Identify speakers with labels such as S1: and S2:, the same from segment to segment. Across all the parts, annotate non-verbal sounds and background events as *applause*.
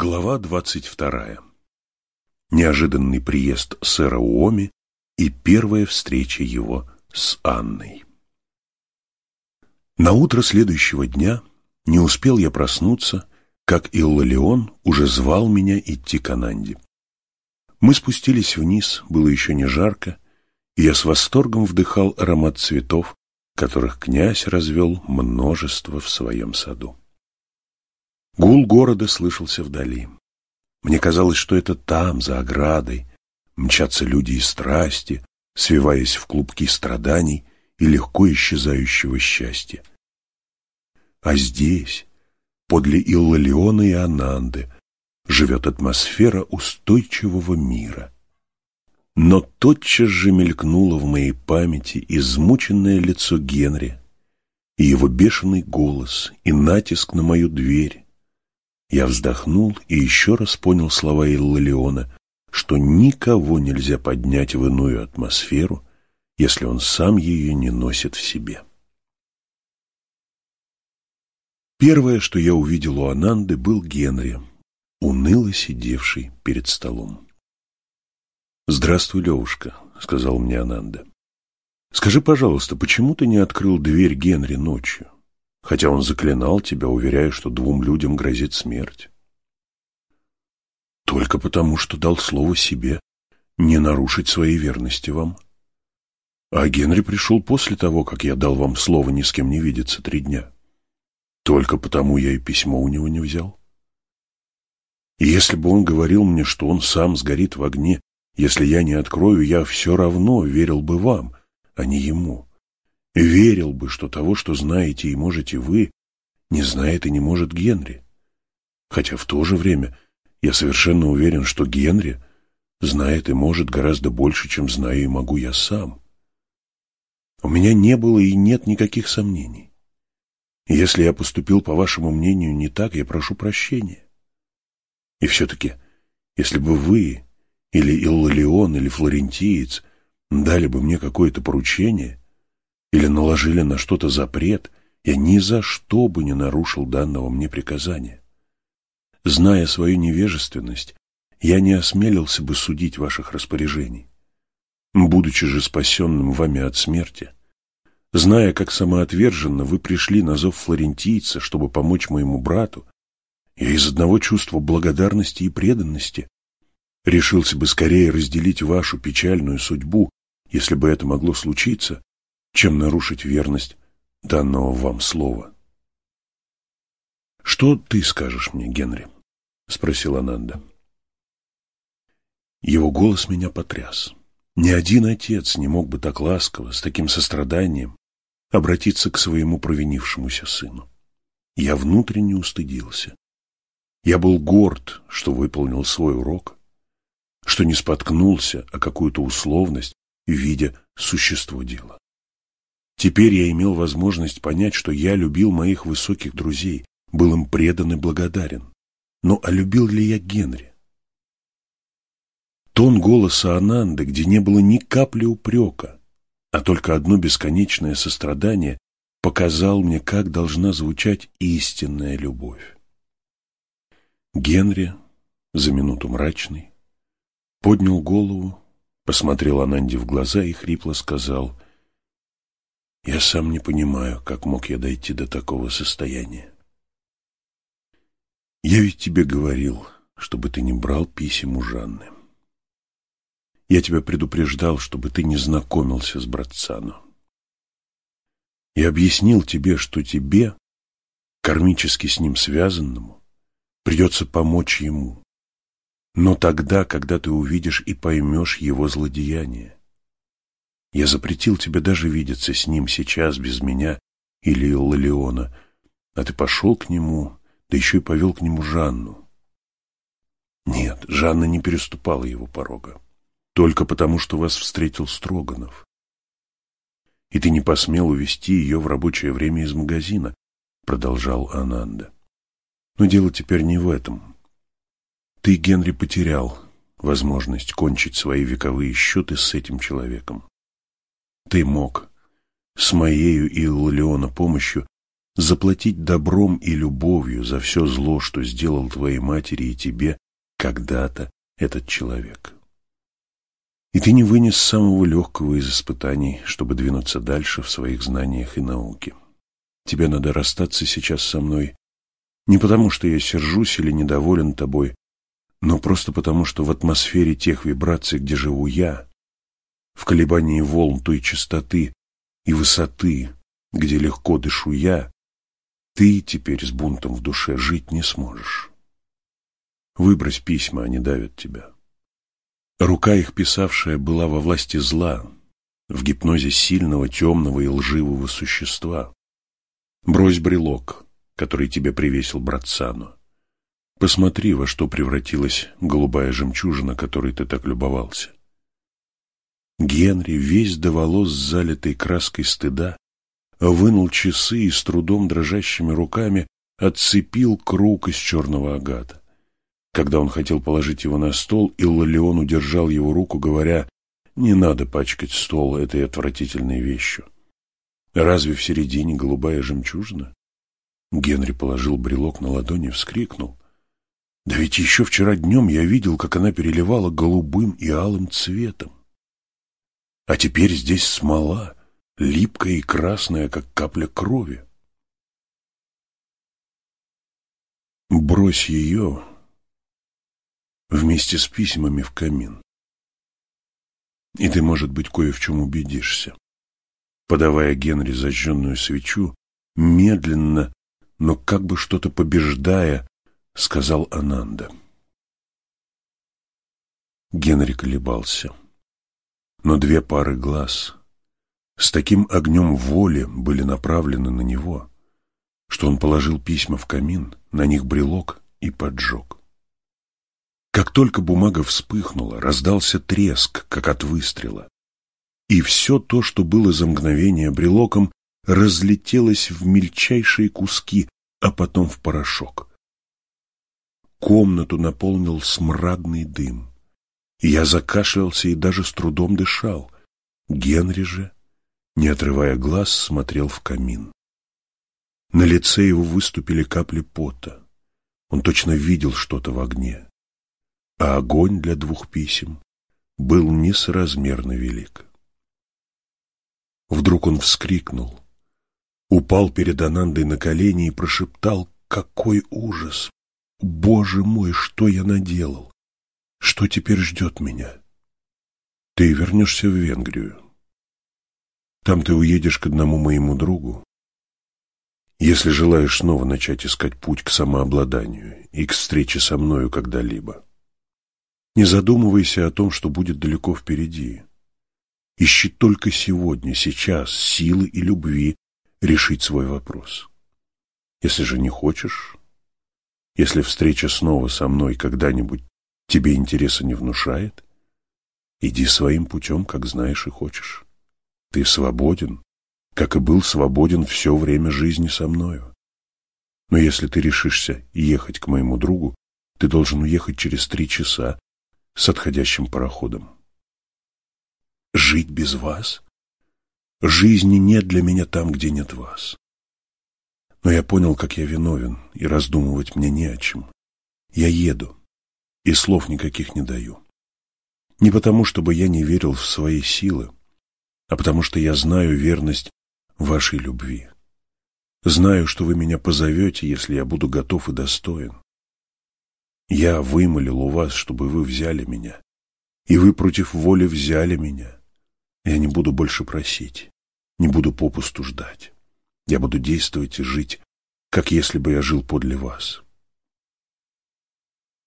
S1: Глава двадцать вторая. Неожиданный приезд сэра Уоми и первая встреча его с Анной. На утро следующего дня не успел я проснуться, как Иллалион уже звал меня идти к Ананде. Мы спустились вниз, было еще не жарко, и я с восторгом вдыхал аромат цветов, которых князь развел множество в своем саду. Гул города слышался вдали. Мне казалось, что это там, за оградой, мчатся люди и страсти, свиваясь в клубки страданий и легко исчезающего счастья. А здесь, подле Иллалиона и Ананды, живет атмосфера устойчивого мира. Но тотчас же мелькнуло в моей памяти измученное лицо Генри и его бешеный голос, и натиск на мою дверь, я вздохнул и еще раз понял слова Иллалиона, что никого нельзя поднять в иную атмосферу, если он сам ее не носит в себе. Первое, что я увидел у Ананды, был Генри, уныло сидевший перед столом. «Здравствуй, Левушка», — сказал мне Ананда. «Скажи, пожалуйста, почему ты не открыл дверь Генри ночью?» Хотя он заклинал тебя, уверяя, что двум людям грозит смерть. Только потому, что дал слово себе не нарушить своей верности вам. А Генри пришел после того, как я дал вам слово ни с кем не видеться три дня. Только потому я и письмо у него не взял. И если бы он говорил мне, что он сам сгорит в огне, если я не открою, я все равно верил бы вам, а не ему верил бы, что того, что знаете и можете вы, не знает и не может Генри. Хотя в то же время я совершенно уверен, что Генри знает и может гораздо больше, чем знаю и могу я сам. У меня не было и нет никаких сомнений. И если я поступил, по вашему мнению, не так, я прошу прощения. И все-таки, если бы вы, или Иллалион, или Флорентиец дали бы мне какое-то поручение, или наложили на что-то запрет, я ни за что бы не нарушил данного мне приказания. Зная свою невежественность, я не осмелился бы судить ваших распоряжений. Будучи же спасенным вами от смерти, зная, как самоотверженно вы пришли на зов флорентийца, чтобы помочь моему брату, я из одного чувства благодарности и преданности решился бы скорее разделить вашу печальную судьбу, если бы это могло случиться, чем нарушить верность данного вам слова. «Что ты скажешь мне, Генри?» — спросил Ананда. Его голос меня потряс. Ни один отец не мог бы так ласково, с таким состраданием, обратиться к своему провинившемуся сыну. Я внутренне устыдился. Я был горд, что выполнил свой урок, что не споткнулся о какую-то условность, видя существо дела. Теперь я имел возможность понять, что я любил моих высоких друзей, был им предан и благодарен. Но а любил ли я Генри? Тон голоса Ананды, где не было ни капли упрека, а только одно бесконечное сострадание, показал мне, как должна звучать истинная любовь. Генри, за минуту мрачный, поднял голову, посмотрел Ананде в глаза и хрипло сказал — я сам не понимаю, как мог я дойти до такого состояния. Я ведь тебе говорил, чтобы ты не брал писем у Жанны. Я тебя предупреждал, чтобы ты не знакомился с братцану. Я объяснил тебе, что тебе, кармически с ним связанному, придется помочь ему, но тогда, когда ты увидишь и поймешь его злодеяние. Я запретил тебе даже видеться с ним сейчас без меня или Лолеона, а ты пошел к нему, да еще и повел к нему Жанну. Нет, Жанна не переступала его порога, только потому, что вас встретил Строганов. И ты не посмел увести ее в рабочее время из магазина, продолжал Ананда. Но дело теперь не в этом. Ты, Генри, потерял возможность кончить свои вековые счеты с этим человеком. Ты мог с моею и Лолеона помощью заплатить добром и любовью за все зло, что сделал твоей матери и тебе когда-то этот человек. И ты не вынес самого легкого из испытаний, чтобы двинуться дальше в своих знаниях и науке. Тебе надо расстаться сейчас со мной не потому, что я сержусь или недоволен тобой, но просто потому, что в атмосфере тех вибраций, где живу я, в колебании волн той частоты и высоты, где легко дышу я, ты теперь с бунтом в душе жить не сможешь. Выбрось письма, они давят тебя. Рука их писавшая была во власти зла, в гипнозе сильного, темного и лживого существа. Брось брелок, который тебе привесил брат Сану. Посмотри, во что превратилась голубая жемчужина, которой ты так любовался. Генри, весь до волос залитой краской стыда, вынул часы и с трудом дрожащими руками отцепил круг из черного агата. Когда он хотел положить его на стол, Иллалион удержал его руку, говоря, «Не надо пачкать стол этой отвратительной вещью. Разве в середине голубая жемчужина?» Генри положил брелок на ладони и вскрикнул. «Да ведь еще вчера днем я видел, как она переливала голубым и алым цветом. А теперь здесь смола, липкая и красная, как капля крови. Брось ее вместе с письмами в камин. И ты, может быть, кое в чем убедишься. Подавая Генри зажженную свечу, медленно, но как бы что-то побеждая, сказал Ананда. Генри колебался, но две пары глаз с таким огнем воли были направлены на него, что он положил письма в камин, на них брелок и поджег. Как только бумага вспыхнула, раздался треск, как от выстрела. И все то, что было за мгновение брелоком, разлетелось в мельчайшие куски, а потом в порошок. Комнату наполнил смрадный дым. Я закашлялся и даже с трудом дышал. Генри же, не отрывая глаз, смотрел в камин. На лице его выступили капли пота. Он точно видел что-то в огне а огонь для двух писем был несоразмерно велик. Вдруг он вскрикнул, упал перед Анандой на колени и прошептал «Какой ужас! Боже мой, что я наделал! Что теперь ждет меня? Ты вернешься в Венгрию. Там ты уедешь к одному моему другу, если желаешь снова начать искать путь к самообладанию и к встрече со мною когда-либо. Не задумывайся о том, что будет далеко впереди. Ищи только сегодня, сейчас, силы и любви решить свой вопрос. Если же не хочешь, если встреча снова со мной когда-нибудь тебе интереса не внушает, иди своим путем, как знаешь и хочешь. Ты свободен, как и был свободен все время жизни со мною. Но если ты решишься ехать к моему другу, ты должен уехать через три часа с отходящим пароходом. Жить без вас? Жизни нет для меня там, где нет вас. Но я понял, как я виновен, и раздумывать мне не о чем. Я еду, и слов никаких не даю. Не потому, чтобы я не верил в свои силы, а потому что я знаю верность вашей любви. Знаю, что вы меня позовете, если я буду готов и достоин. Я вымолил у вас, чтобы вы взяли меня. И вы против воли взяли меня. Я не буду больше просить, не буду попусту ждать. Я буду действовать и жить, как если бы я жил подле вас.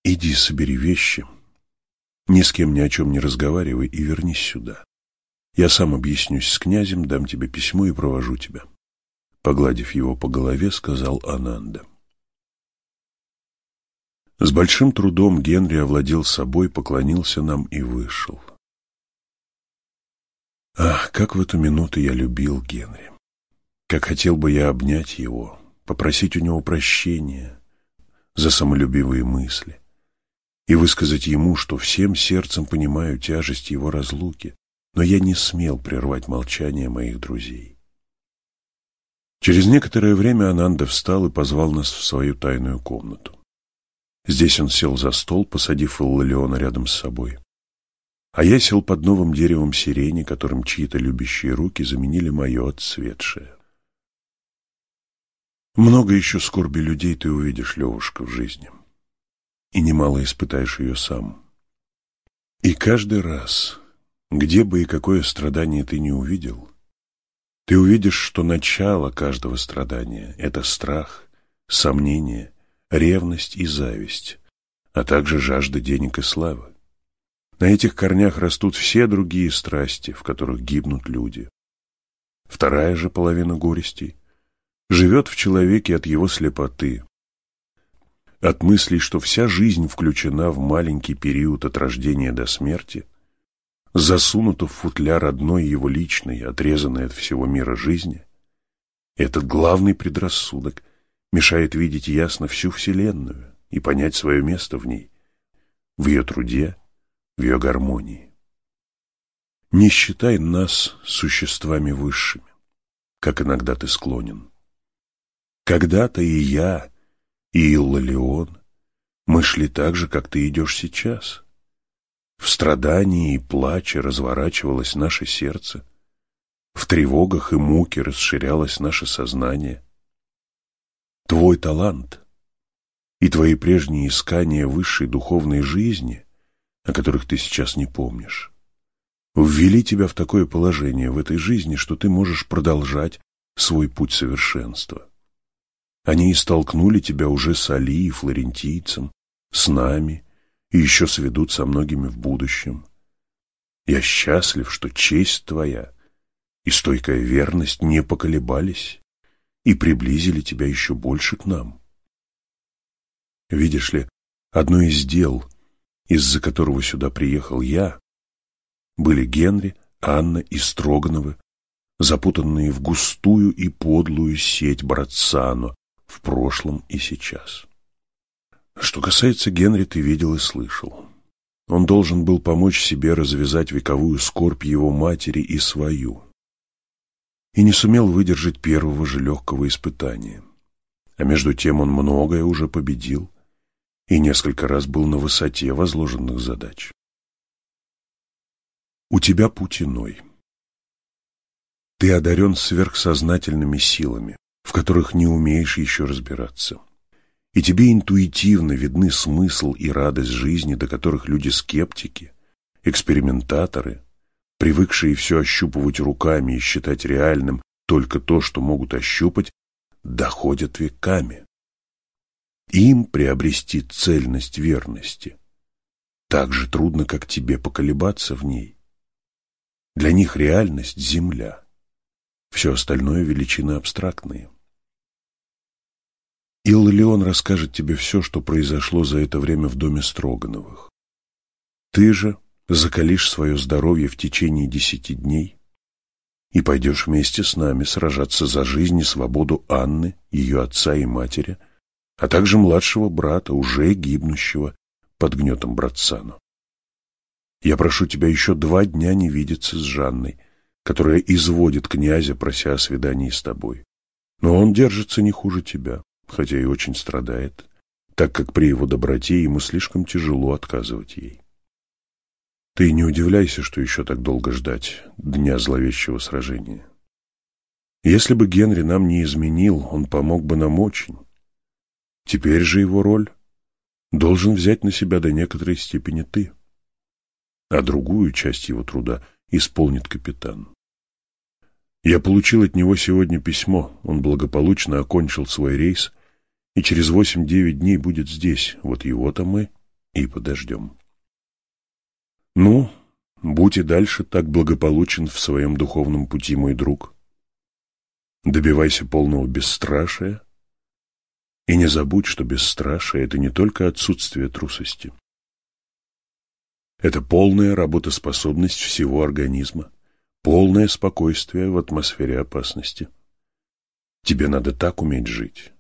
S1: Иди, собери вещи, ни с кем ни о чем не разговаривай и вернись сюда. Я сам объяснюсь с князем, дам тебе письмо и провожу тебя. Погладив его по голове, сказал Ананда. С большим трудом Генри овладел собой, поклонился нам и вышел. Ах, как в эту минуту я любил Генри! Как хотел бы я обнять его, попросить у него прощения за самолюбивые мысли и высказать ему, что всем сердцем понимаю тяжесть его разлуки, но я не смел прервать молчание моих друзей. Через некоторое время Ананда встал и позвал нас в свою тайную комнату. Здесь он сел за стол, посадив Иллиона рядом с собой. А я сел под новым деревом сирени, которым чьи-то любящие руки заменили мое отцветшее. Много еще скорби людей ты увидишь, Левушка, в жизни. И немало испытаешь ее сам. И каждый раз, где бы и какое страдание ты не увидел, ты увидишь, что начало каждого страдания — это страх, сомнение, ревность и зависть, а также жажда денег и славы. На этих корнях растут все другие страсти, в которых гибнут люди. Вторая же половина горестей живет в человеке от его слепоты, от мыслей, что вся жизнь включена в маленький период от рождения до смерти, засунута в футляр одной его личной, отрезанной от всего мира жизни, этот главный предрассудок мешает видеть ясно всю Вселенную и понять свое место в ней, в ее труде, в ее гармонии. Не считай нас существами высшими, как иногда ты склонен. Когда-то и я, и Иллалион, мы шли так же, как ты идешь сейчас. В страдании и плаче разворачивалось наше сердце, в тревогах и муке расширялось наше сознание. Твой талант и твои прежние искания высшей духовной жизни, о которых ты сейчас не помнишь, ввели тебя в такое положение в этой жизни, что ты можешь продолжать свой путь совершенства. Они истолкнули тебя уже с Али и флорентийцем, с нами, и еще сведут со многими в будущем. Я счастлив, что честь твоя и стойкая верность не поколебались и приблизили тебя еще больше к нам. Видишь ли, одно из дел, из-за которого сюда приехал я, были Генри, Анна и Строгановы, запутанные в густую и подлую сеть Братсано в прошлом и сейчас. Что касается Генри, ты видел и слышал. Он должен был помочь себе развязать вековую скорбь его матери и свою. И не сумел выдержать первого же легкого испытания. А между тем он многое уже победил и несколько раз был на высоте возложенных задач. У тебя путь иной. Ты одарен сверхсознательными силами, в которых не умеешь еще разбираться и тебе интуитивно видны смысл и радость жизни, до которых люди-скептики, экспериментаторы, привыкшие все ощупывать руками и считать реальным только то, что могут ощупать, доходят веками. Им приобрести цельность верности так же трудно, как тебе поколебаться в ней. Для них реальность — земля, все остальное — величины абстрактные. Иллион расскажет тебе все, что произошло за это время в доме Строгановых. Ты же закалишь свое здоровье в течение десяти дней и пойдешь вместе с нами сражаться за жизнь и свободу Анны, ее отца и матери, а также младшего брата, уже гибнущего под гнетом Братсану. Я прошу тебя еще два дня не видеться с Жанной, которая изводит князя, прося о свидании с тобой. Но он держится не хуже тебя хотя и очень страдает, так как при его доброте ему слишком тяжело отказывать ей. Ты не удивляйся, что еще так долго ждать дня зловещего сражения. Если бы Генри нам не изменил, он помог бы нам очень. Теперь же его роль должен взять на себя до некоторой степени ты, а другую часть его труда исполнит капитан. Я получил от него сегодня письмо, он благополучно окончил свой рейс и через восемь-девять дней будет здесь. Вот его-то мы и подождем. Ну, будь и дальше так благополучен в своем духовном пути, мой друг. Добивайся полного бесстрашия. И не забудь, что бесстрашие — это не только отсутствие трусости. Это полная работоспособность всего организма, полное спокойствие в атмосфере опасности. Тебе надо так уметь жить,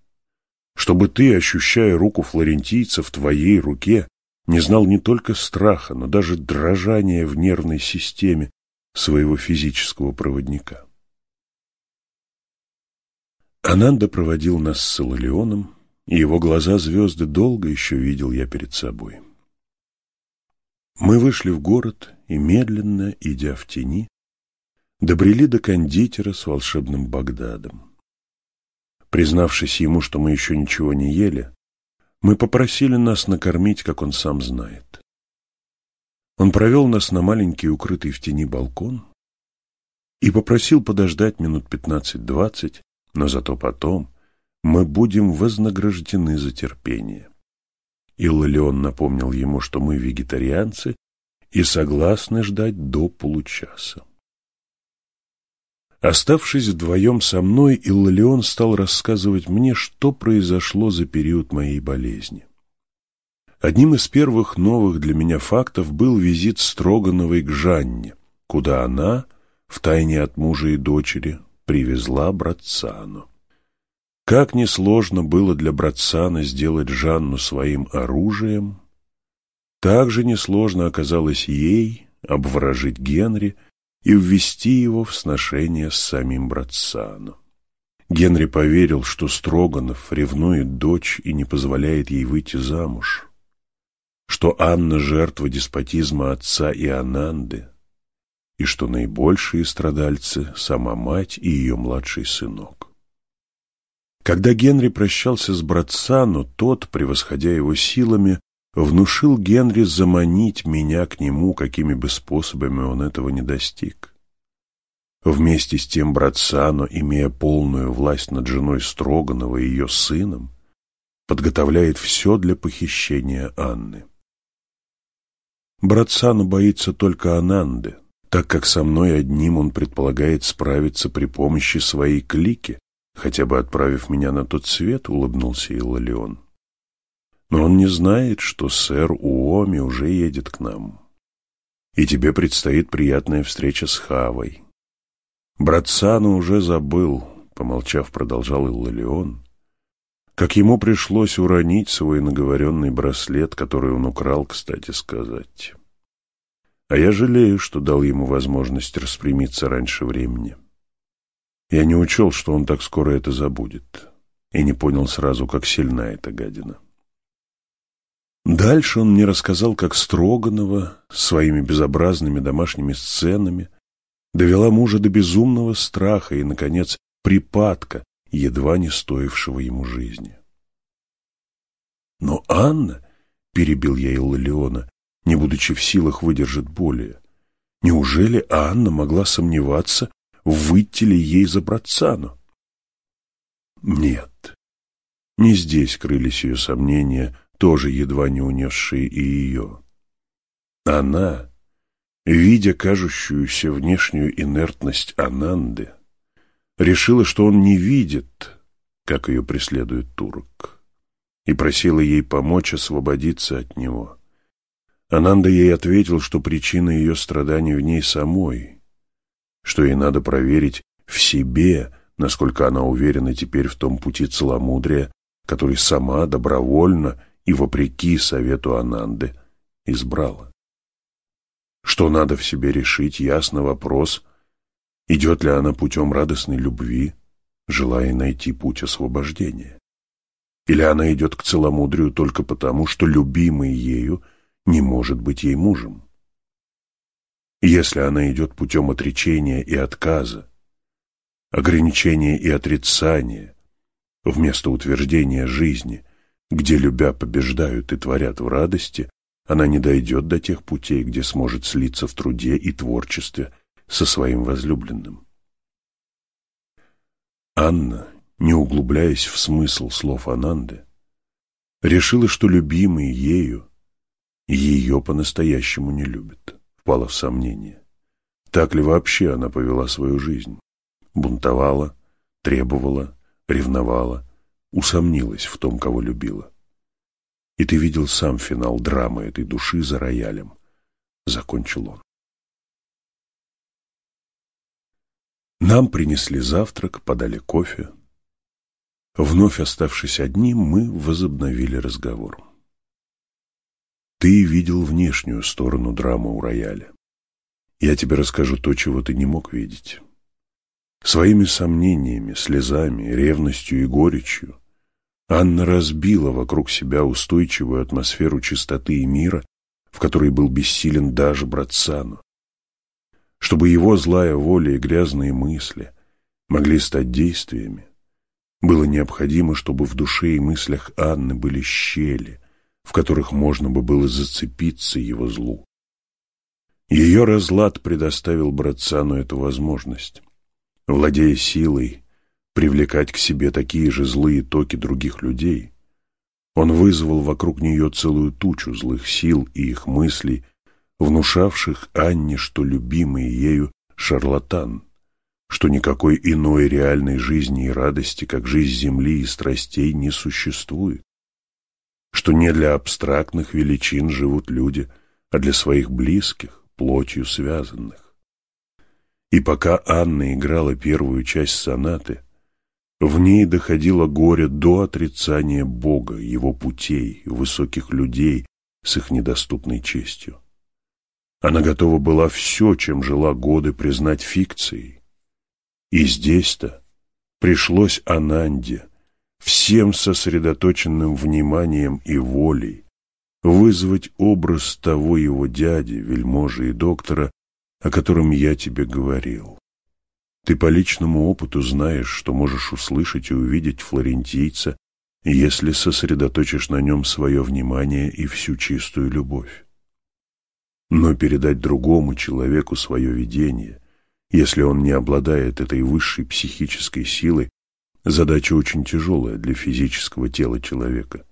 S1: чтобы ты, ощущая руку флорентийца в твоей руке, не знал не только страха, но даже дрожания в нервной системе своего физического проводника. Ананда проводил нас с Сололеоном, и его глаза звезды долго еще видел я перед собой. Мы вышли в город и, медленно, идя в тени, добрели до кондитера с волшебным Багдадом. Признавшись ему, что мы еще ничего не ели, мы попросили нас накормить, как он сам знает. Он провел нас на маленький укрытый в тени балкон и попросил подождать минут пятнадцать-двадцать, но зато потом мы будем вознаграждены за терпение. Иллион напомнил ему, что мы вегетарианцы и согласны ждать до получаса. Оставшись вдвоем со мной, Иллион стал рассказывать мне, что произошло за период моей болезни. Одним из первых новых для меня фактов был визит Строгановой к Жанне, куда она, втайне от мужа и дочери, привезла Братцану. Как несложно было для Братцана сделать Жанну своим оружием, так же несложно оказалось ей обворожить Генри и ввести его в сношение с самим Братсану. Генри поверил, что Строганов ревнует дочь и не позволяет ей выйти замуж, что Анна – жертва деспотизма отца и Ананды, и что наибольшие страдальцы – сама мать и ее младший сынок. Когда Генри прощался с Братсану, тот, превосходя его силами, внушил Генри заманить меня к нему, какими бы способами он этого не достиг. Вместе с тем брат Сано, имея полную власть над женой Строганова и ее сыном, подготовляет все для похищения Анны. Брат Сано боится только Ананды, так как со мной одним он предполагает справиться при помощи своей клики, хотя бы отправив меня на тот свет, улыбнулся Иллион. Но он не знает, что сэр Уоми уже едет к нам. И тебе предстоит приятная встреча с Хавой. Брат Сану уже забыл, помолчав, продолжал Иллион, как ему пришлось уронить свой наговоренный браслет, который он украл, кстати сказать. А я жалею, что дал ему возможность распрямиться раньше времени. Я не учел, что он так скоро это забудет, и не понял сразу, как сильна эта гадина. Дальше он мне рассказал, как Строганова своими безобразными домашними сценами довела мужа до безумного страха и, наконец, припадка, едва не стоившего ему жизни. Но Анна, — перебил я Иллиона, не будучи в силах выдержать более, неужели Анна могла сомневаться, выйти ли ей за Братцану? Нет, не здесь крылись ее сомнения, тоже едва не унесшие и ее. Она, видя кажущуюся внешнюю инертность Ананды, решила, что он не видит, как ее преследует турок, и просила ей помочь освободиться от него. Ананда ей ответил, что причина ее страданий в ней самой, что ей надо проверить в себе, насколько она уверена теперь в том пути целомудрия, который сама добровольно и, вопреки совету Ананды, избрала. Что надо в себе решить, ясно вопрос, идет ли она путем радостной любви, желая найти путь освобождения. Или она идет к целомудрию только потому, что любимый ею не может быть ей мужем. Если она идет путем отречения и отказа, ограничения и отрицания, вместо утверждения жизни – где, любя, побеждают и творят в радости, она не дойдет до тех путей, где сможет слиться в труде и творчестве со своим возлюбленным. Анна, не углубляясь в смысл слов Ананды, решила, что любимый ею ее по-настоящему не любит, впала в сомнение. Так ли вообще она повела свою жизнь? Бунтовала, требовала, ревновала, усомнилась в том, кого любила. И ты видел сам финал драмы этой души за роялем. Закончил он. Нам принесли завтрак, подали кофе. Вновь оставшись одним, мы возобновили разговор. Ты видел внешнюю сторону драмы у рояля. Я тебе расскажу то, чего ты не мог видеть. Своими сомнениями, слезами, ревностью и горечью Анна разбила вокруг себя устойчивую атмосферу чистоты и мира, в которой был бессилен даже брат Сану. Чтобы его злая воля и грязные мысли могли стать действиями, было необходимо, чтобы в душе и мыслях Анны были щели, в которых можно бы было зацепиться его злу. Ее разлад предоставил братцану эту возможность. Владея силой, привлекать к себе такие же злые токи других людей, он вызвал вокруг нее целую тучу злых сил и их мыслей, внушавших Анне, что любимый ею шарлатан, что никакой иной реальной жизни и радости, как жизнь земли и страстей, не существует, что не для абстрактных величин живут люди, а для своих близких, плотью связанных. И пока Анна играла первую часть сонаты, в ней доходило горе до отрицания Бога, Его путей, высоких людей с их недоступной честью. Она готова была все, чем жила годы, признать фикцией. И здесь-то пришлось Ананде, всем сосредоточенным вниманием и волей, вызвать образ того его дяди, вельможи и доктора, о котором я тебе говорил. Ты по личному опыту знаешь, что можешь услышать и увидеть флорентийца, если сосредоточишь на нем свое внимание и всю чистую любовь. Но передать другому человеку свое видение, если он не обладает этой высшей психической силой, задача очень тяжелая для физического тела человека.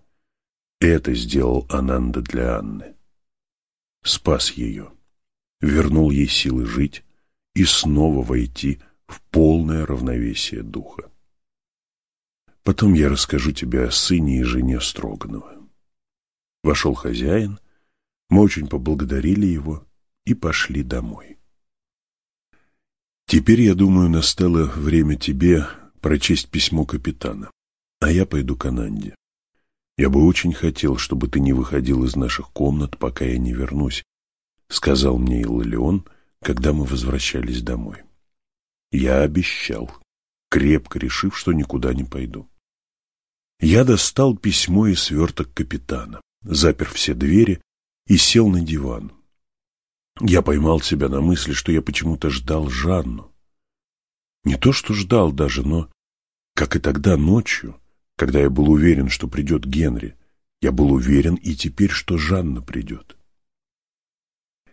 S1: Это сделал Ананда для Анны. Спас ее, вернул ей силы жить и снова войти в полное равновесие духа. Потом я расскажу тебе о сыне и жене Строганова. Вошел хозяин, мы очень поблагодарили его и пошли домой. Теперь, я думаю, настало время тебе прочесть письмо капитана, а я пойду к Ананде. Я бы очень хотел, чтобы ты не выходил из наших комнат, пока я не вернусь, сказал мне Иллион, когда мы возвращались домой. Я обещал, крепко решив, что никуда не пойду. Я достал письмо и сверток капитана, запер все двери и сел на диван. Я поймал себя на мысли, что я почему-то ждал Жанну. Не то, что ждал даже, но, как и тогда ночью, когда я был уверен, что придет Генри, я был уверен и теперь, что Жанна придет.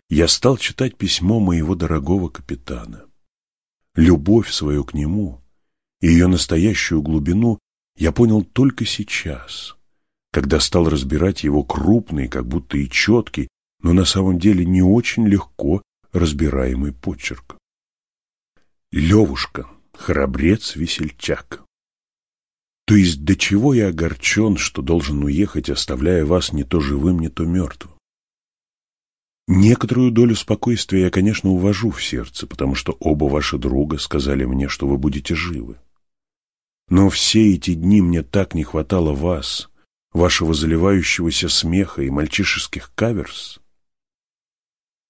S1: Я стал читать письмо моего дорогого капитана любовь свою к нему и ее настоящую глубину я понял только сейчас, когда стал разбирать его крупный, как будто и четкий, но на самом деле не очень легко разбираемый почерк. Левушка, храбрец-весельчак. То есть до чего я огорчен, что должен уехать, оставляя вас не то живым, не то мертвым. Некоторую долю спокойствия я, конечно, увожу в сердце, потому что оба ваши друга сказали мне, что вы будете живы. Но все эти дни мне так не хватало вас, вашего заливающегося смеха и мальчишеских каверс.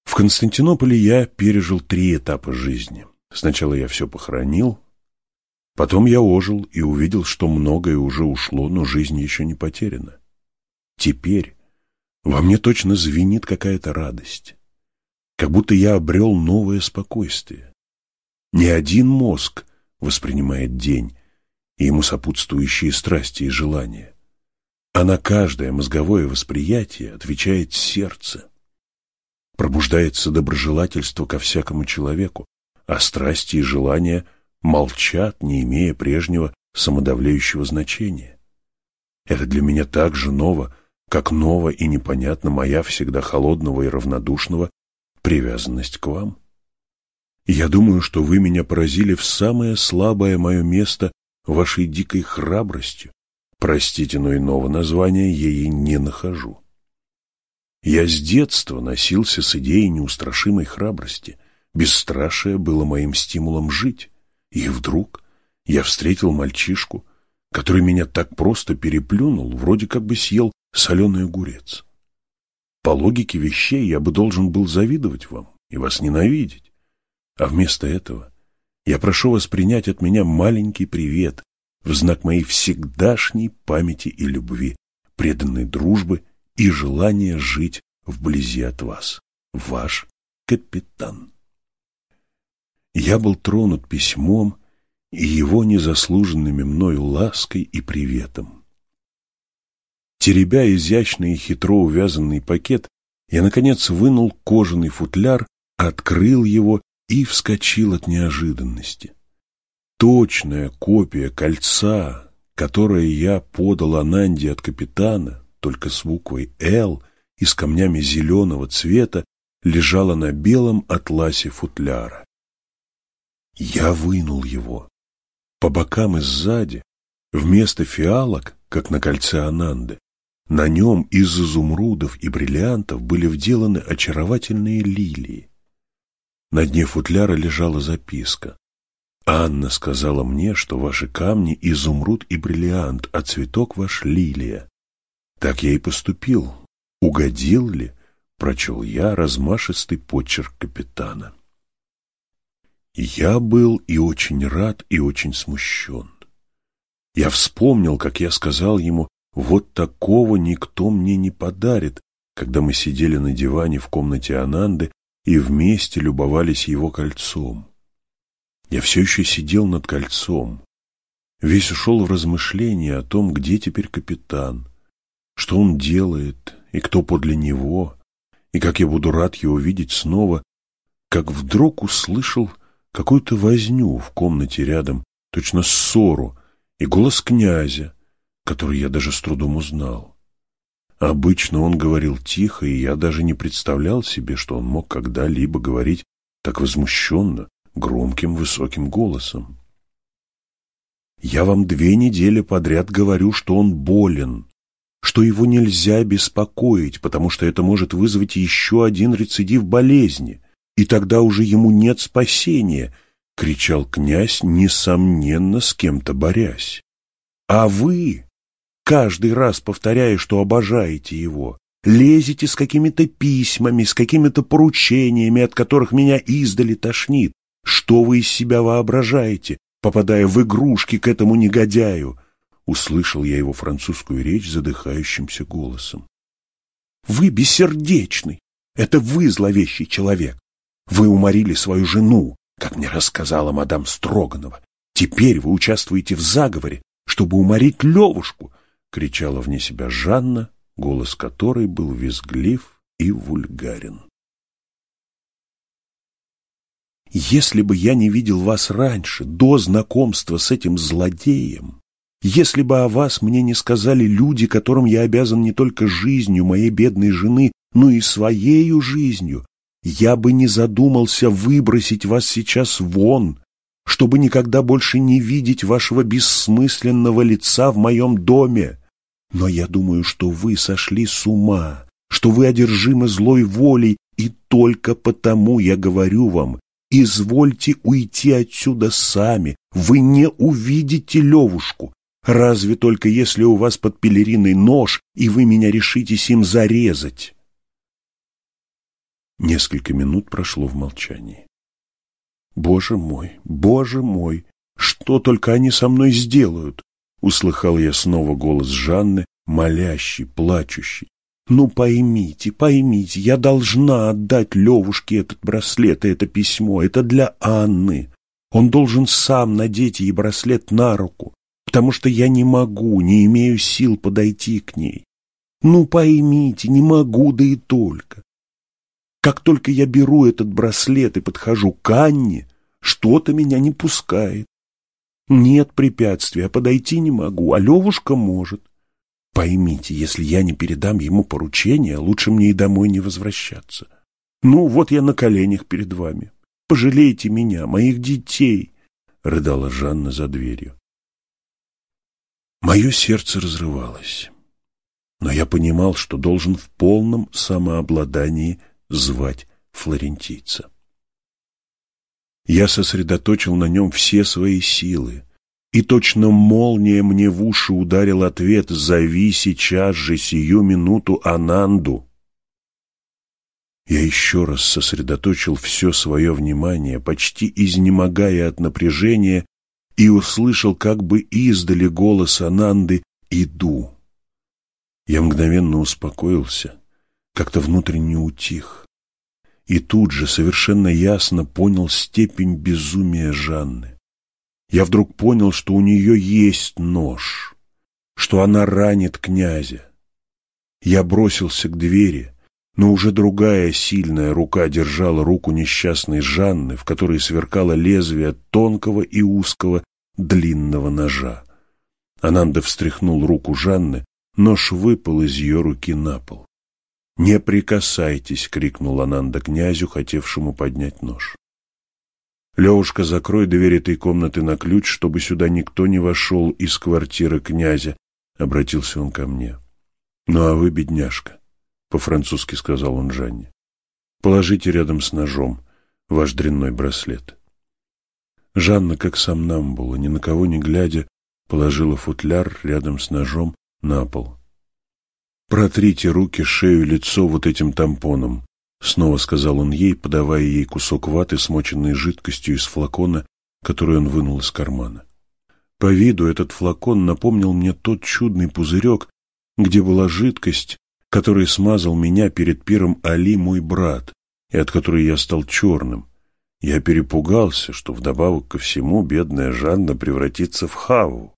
S1: В Константинополе я пережил три этапа жизни. Сначала я все похоронил, потом я ожил и увидел, что многое уже ушло, но жизнь еще не потеряна. Теперь во мне точно звенит какая-то радость, как будто я обрел новое спокойствие. Ни один мозг воспринимает день и ему сопутствующие страсти и желания, а на каждое мозговое восприятие отвечает сердце. Пробуждается доброжелательство ко всякому человеку, а страсти и желания молчат, не имея прежнего самодавляющего значения. Это для меня так же ново, как нова и непонятна моя всегда холодного и равнодушного привязанность к вам. Я думаю, что вы меня поразили в самое слабое мое место вашей дикой храбростью. Простите, но иного названия я ей не нахожу. Я с детства носился с идеей неустрашимой храбрости. Бесстрашие было моим стимулом жить. И вдруг я встретил мальчишку, который меня так просто переплюнул, вроде как бы съел соленый огурец. По логике вещей я бы должен был завидовать вам и вас ненавидеть. А вместо этого Я прошу вас принять от меня маленький привет в знак моей всегдашней памяти и любви, преданной дружбы и желания жить вблизи от вас. Ваш капитан. Я был тронут письмом и его незаслуженными мною лаской и приветом. Теребя изящный и хитро увязанный пакет, я, наконец, вынул кожаный футляр, открыл его и вскочил от неожиданности. Точная копия кольца, которое я подал Ананде от капитана, только с буквой «Л» и с камнями зеленого цвета, лежала на белом атласе футляра. Я вынул его. По бокам и сзади, вместо фиалок, как на кольце Ананды, на нем из изумрудов и бриллиантов были вделаны очаровательные лилии. На дне футляра лежала записка. «Анна сказала мне, что ваши камни — изумруд и бриллиант, а цветок ваш — лилия. Так я и поступил. Угодил ли?» — прочел я размашистый почерк капитана. Я был и очень рад, и очень смущен. Я вспомнил, как я сказал ему, вот такого никто мне не подарит, когда мы сидели на диване в комнате Ананды и вместе любовались его кольцом. Я все еще сидел над кольцом, весь ушел в размышления о том, где теперь капитан, что он делает и кто подле него, и как я буду рад его видеть снова, как вдруг услышал какую-то возню в комнате рядом, точно ссору, и голос князя, который я даже с трудом узнал. Обычно он говорил тихо, и я даже не представлял себе, что он мог когда-либо говорить так возмущенно, громким высоким голосом. «Я вам две недели подряд говорю, что он болен, что его нельзя беспокоить, потому что это может вызвать еще один рецидив болезни и тогда уже ему нет спасения, — кричал князь, несомненно, с кем-то борясь. А вы, каждый раз повторяя, что обожаете его, лезете с какими-то письмами, с какими-то поручениями, от которых меня издали тошнит. Что вы из себя воображаете, попадая в игрушки к этому негодяю? Услышал я его французскую речь задыхающимся голосом. Вы бессердечный, это вы зловещий человек. Вы уморили свою жену, как мне рассказала мадам Строганова. Теперь вы участвуете в заговоре, чтобы уморить Левушку, — кричала вне себя Жанна, голос которой был визглив и вульгарен. Если бы я не видел вас раньше, до знакомства с этим злодеем, если бы о вас мне не сказали люди, которым я обязан не только жизнью моей бедной жены, но и своею жизнью, я бы не задумался выбросить вас сейчас вон, чтобы никогда больше не видеть вашего бессмысленного лица в моем доме. Но я думаю, что вы сошли с ума, что вы одержимы злой волей, и только потому я говорю вам, извольте уйти отсюда сами, вы не увидите Левушку, разве только если у вас под пелериной нож, и вы меня решитесь им зарезать. Несколько минут прошло в молчании. «Боже мой, боже мой, что только они со мной сделают!» Услыхал я снова голос Жанны, молящий, плачущий. «Ну поймите, поймите, я должна отдать Левушке этот браслет и это письмо. Это для Анны. Он должен сам надеть ей браслет на руку, потому что я не могу, не имею сил подойти к ней. Ну поймите, не могу, да и только. Как только я беру этот браслет и подхожу к Анне, что-то меня не пускает. Нет препятствия, а подойти не могу, а Левушка может. Поймите, если я не передам ему поручение, лучше мне и домой не возвращаться. Ну, вот я на коленях перед вами. Пожалейте меня, моих детей, — рыдала Жанна за дверью. Мое сердце разрывалось, но я понимал, что должен в полном самообладании звать флорентийца. Я сосредоточил на нем все свои силы, и точно молния мне в уши ударил ответ «Зови сейчас же, сию минуту, Ананду». Я еще раз сосредоточил все свое внимание, почти изнемогая от напряжения, и услышал как бы издали голос Ананды «Иду». Я мгновенно успокоился, как-то внутренне утих. И тут же совершенно ясно понял степень безумия Жанны. Я вдруг понял, что у нее есть нож, что она ранит князя. Я бросился к двери, но уже другая сильная рука держала руку несчастной Жанны, в которой сверкало лезвие тонкого и узкого длинного ножа. Ананда встряхнул руку Жанны, нож выпал из ее руки на пол. «Не прикасайтесь!» — крикнул Ананда князю, хотевшему поднять нож. «Левушка, закрой дверь этой комнаты на ключ, чтобы сюда никто не вошел из квартиры князя», — обратился он ко мне. «Ну а вы, бедняжка, — по-французски сказал он Жанне. «Положите рядом с ножом ваш дрянной браслет». Жанна, как сам намбула, ни на кого не глядя, положила футляр рядом с ножом на пол. «Протрите руки, шею, лицо вот этим тампоном», — снова сказал он ей, подавая ей кусок ваты, смоченной жидкостью из флакона, который он вынул из кармана. По виду этот флакон напомнил мне тот чудный пузырек, где была жидкость, который смазал меня перед пиром Али мой брат, и от которой я стал черным. Я перепугался, что вдобавок ко всему бедная Жанна превратится в Хаву.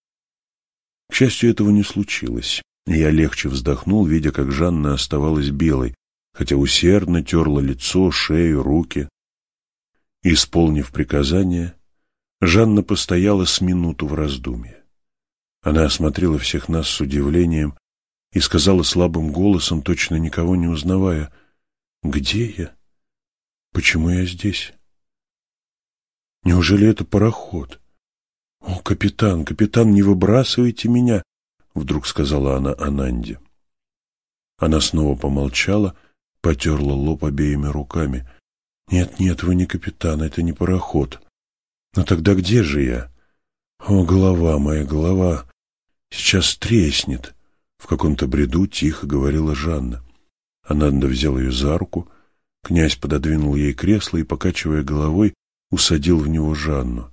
S1: К счастью, этого не случилось. Я легче вздохнул, видя, как Жанна оставалась белой, хотя усердно терла лицо, шею, руки. Исполнив приказание, Жанна постояла с минуту в раздумье. Она осмотрела всех нас с удивлением и сказала слабым голосом, точно никого не узнавая, «Где я? Почему я здесь? Неужели это пароход? О, капитан, капитан, не выбрасывайте меня!» Вдруг сказала она Ананде. Она снова помолчала, потерла лоб обеими руками. «Нет, нет, вы не капитан, это не пароход. Но тогда где же я? О, голова моя, голова! Сейчас треснет!» В каком-то бреду тихо говорила Жанна. Ананда взял ее за руку, князь пододвинул ей кресло и, покачивая головой, усадил в него Жанну.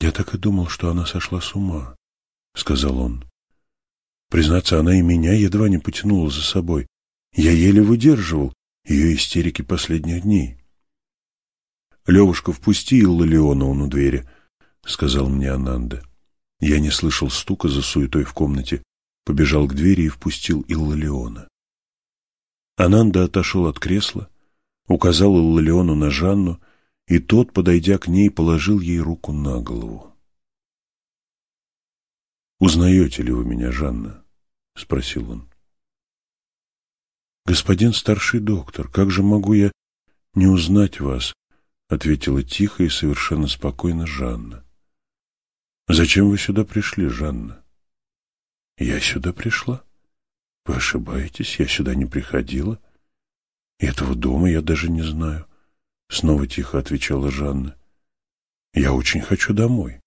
S1: «Я так и думал, что она сошла с ума», — сказал он. Признаться, она и меня едва не потянула за собой. Я еле выдерживал ее истерики последних дней. «Левушка, впусти Иллалиона у двери», — сказал мне Ананда. Я не слышал стука за суетой в комнате, побежал к двери и впустил Иллалиона. Ананда отошел от кресла, указал Иллалиону на Жанну, и тот, подойдя к ней, положил ей руку на голову. «Узнаете ли вы меня, Жанна?» — спросил он. «Господин старший доктор, как же могу я не узнать вас?» — ответила тихо и совершенно спокойно Жанна. «Зачем вы сюда пришли, Жанна?» «Я сюда пришла?» «Вы ошибаетесь, я сюда не приходила. Этого дома я даже не знаю», — снова тихо отвечала Жанна. «Я очень хочу домой»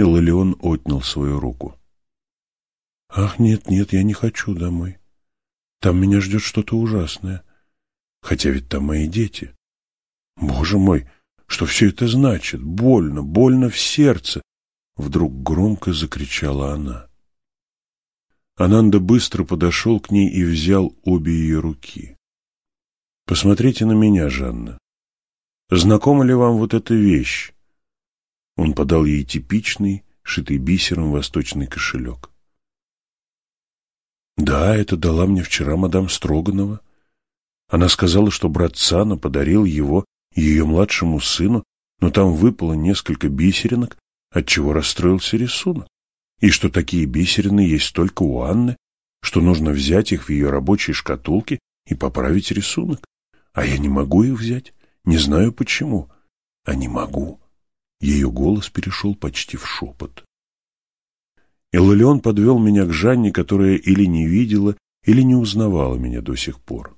S1: и Лолеон отнял свою руку. «Ах, нет, нет, я не хочу домой. Там меня ждет что-то ужасное. Хотя ведь там мои дети. Боже мой, что все это значит? Больно, больно в сердце!» Вдруг громко закричала она. Ананда быстро подошел к ней и взял обе ее руки. «Посмотрите на меня, Жанна. Знакома ли вам вот эта вещь? Он подал ей типичный, шитый бисером восточный кошелек. «Да, это дала мне вчера мадам Строганова. Она сказала, что брат Цана подарил его ее младшему сыну, но там выпало несколько бисеринок, отчего расстроился рисунок, и что такие бисерины есть только у Анны, что нужно взять их в ее рабочей шкатулке и поправить рисунок. А я не могу их взять, не знаю почему, а не могу. Ее голос перешел почти в шепот. Эллион подвел меня к Жанне, которая или не видела, или не узнавала меня до сих пор.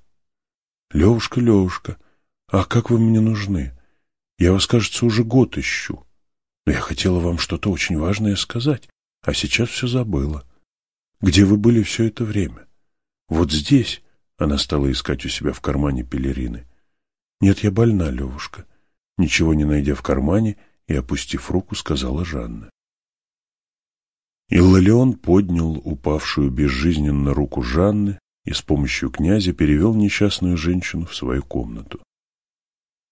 S1: «Левушка, Левушка, ах, как вы мне нужны! Я вас, кажется, уже год ищу. Но я хотела вам что-то очень важное сказать, а сейчас все забыла. Где вы были все это время? Вот здесь, — Она стала искать у себя в кармане пелерины. «Нет, я больна, Левушка». Ничего не найдя в кармане и опустив руку, сказала Жанна. Иллалион поднял упавшую безжизненно руку Жанны и с помощью князя перевел несчастную женщину в свою комнату.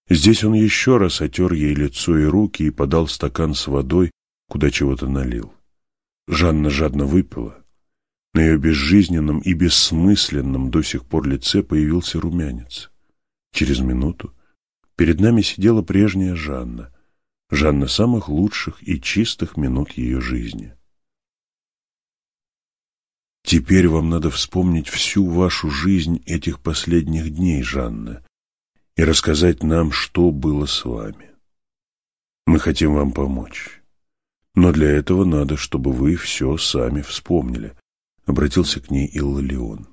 S1: Здесь он еще раз отер ей лицо и руки и подал стакан с водой, куда чего-то налил. Жанна жадно выпила. На ее безжизненном и бессмысленном до сих пор лице появился румянец. Через минуту перед нами сидела прежняя Жанна, Жанна самых лучших и чистых минут ее жизни. Теперь вам надо вспомнить всю вашу жизнь этих последних дней, Жанна, и рассказать нам, что было с вами. Мы хотим вам помочь. Но для этого надо, чтобы вы все сами вспомнили, обратился к ней Иллалион.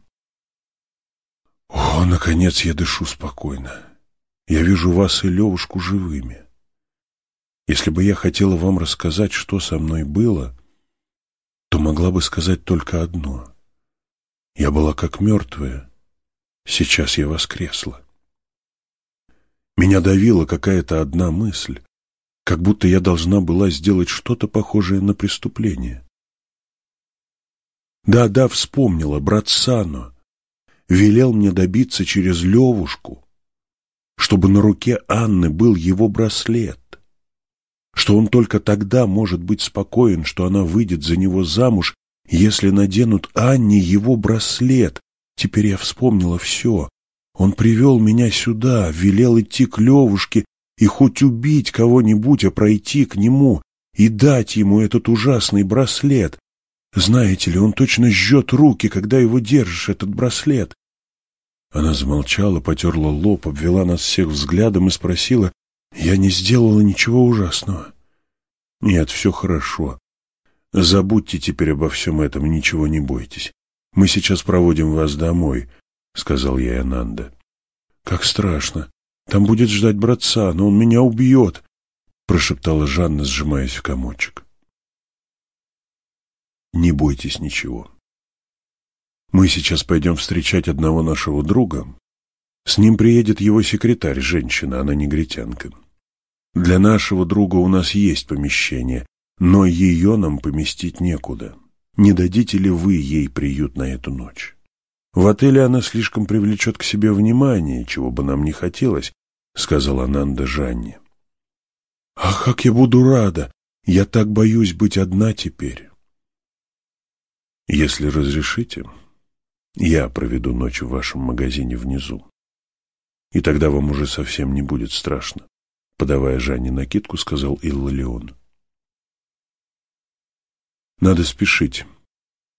S1: О, наконец я дышу спокойно. Я вижу вас и Левушку живыми. Если бы я хотела вам рассказать, что со мной было, то могла бы сказать только одно. Я была как мертвая, сейчас я воскресла. Меня давила какая-то одна мысль, как будто я должна была сделать что-то похожее на преступление. Да-да, вспомнила, брат Сано велел мне добиться через Левушку, чтобы на руке Анны был его браслет, что он только тогда может быть спокоен, что она выйдет за него замуж, если наденут Анне его браслет. Теперь я вспомнила все. Он привел меня сюда, велел идти к Левушке и хоть убить кого-нибудь, а пройти к нему и дать ему этот ужасный браслет. Знаете ли, он точно жжет руки, когда его держишь, этот браслет. Она замолчала, потерла лоб, обвела нас всех взглядом и спросила, «Я не сделала ничего ужасного?» «Нет, все хорошо. Забудьте теперь обо всем этом ничего не бойтесь. Мы сейчас проводим вас домой», — сказал я Ананда. «Как страшно. Там будет ждать братца, но он меня убьет», — прошептала Жанна, сжимаясь в комочек. «Не бойтесь ничего. Мы сейчас пойдем встречать одного нашего друга. С ним приедет его секретарь, женщина, она негритянка. Для нашего друга у нас есть помещение, но ее нам поместить некуда. Не дадите ли вы ей приют на эту ночь? В отеле она слишком привлечет к себе внимание, чего бы нам не хотелось, сказала Нанда Жанне. Ах, как я буду рада! Я так боюсь быть одна теперь. Если разрешите, я проведу ночь в вашем магазине внизу. И тогда вам уже совсем не будет страшно, подавая Жанне накидку, сказал Иллалион. Надо спешить.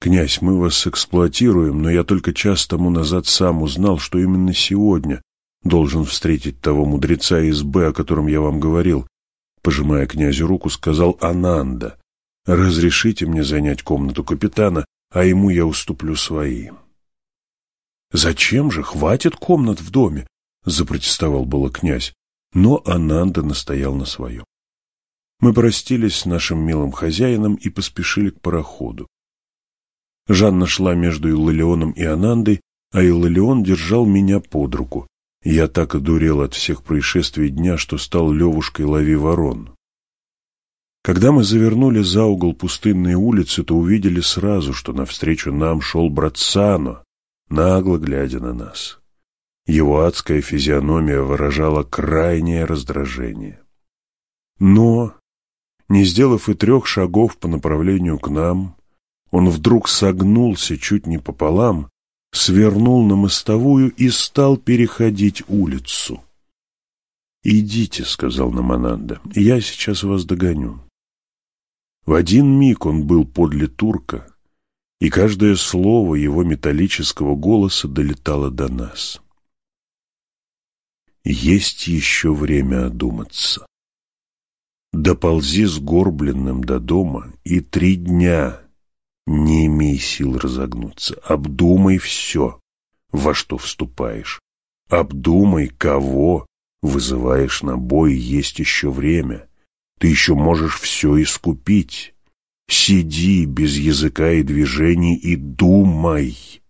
S1: Князь, мы вас эксплуатируем, но я только час тому назад сам узнал, что именно сегодня должен встретить того мудреца из Б, о котором я вам говорил. Пожимая князю руку, сказал Ананда. Разрешите мне занять комнату капитана, а ему я уступлю свои. «Зачем же? Хватит комнат в доме!» — запротестовал было князь, но Ананда настоял на своем. Мы простились с нашим милым хозяином и поспешили к пароходу. Жанна шла между Иллалионом и Анандой, а Иллалион держал меня под руку. Я так одурел от всех происшествий дня, что стал Левушкой лови ворон. Когда мы завернули за угол пустынной улицы, то увидели сразу, что навстречу нам шел брат Сано, нагло глядя на нас. Его адская физиономия выражала крайнее раздражение. Но, не сделав и трех шагов по направлению к нам, он вдруг согнулся чуть не пополам, свернул на мостовую и стал переходить улицу. «Идите», — сказал нам «я сейчас вас догоню». В один миг он был подле турка, и каждое слово его металлического голоса долетало до нас. Есть еще время одуматься. Доползи сгорбленным до дома и три дня не имей сил разогнуться. Обдумай все, во что вступаешь. Обдумай, кого вызываешь на бой, есть еще время. Ты еще можешь все искупить. Сиди без языка и движений и думай.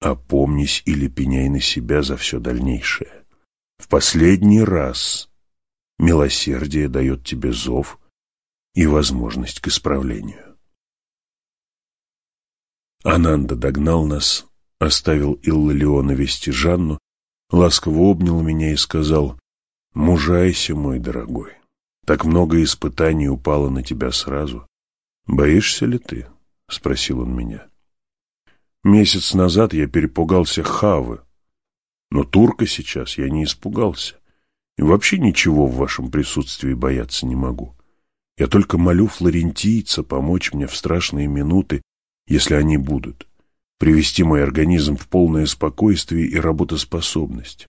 S1: Опомнись или пеняй на себя за все дальнейшее. В последний раз милосердие дает тебе зов и возможность к исправлению. Ананда догнал нас, оставил Иллалиона вести Жанну, ласково обнял меня и сказал, «Мужайся, мой дорогой, так много испытаний упало на тебя сразу. Боишься ли ты?» — спросил он меня. Месяц назад я перепугался Хавы, но турка сейчас я не испугался. И вообще ничего в вашем присутствии бояться не могу. Я только молю флорентийца помочь мне в страшные минуты, если они будут, привести мой организм в полное спокойствие и работоспособность.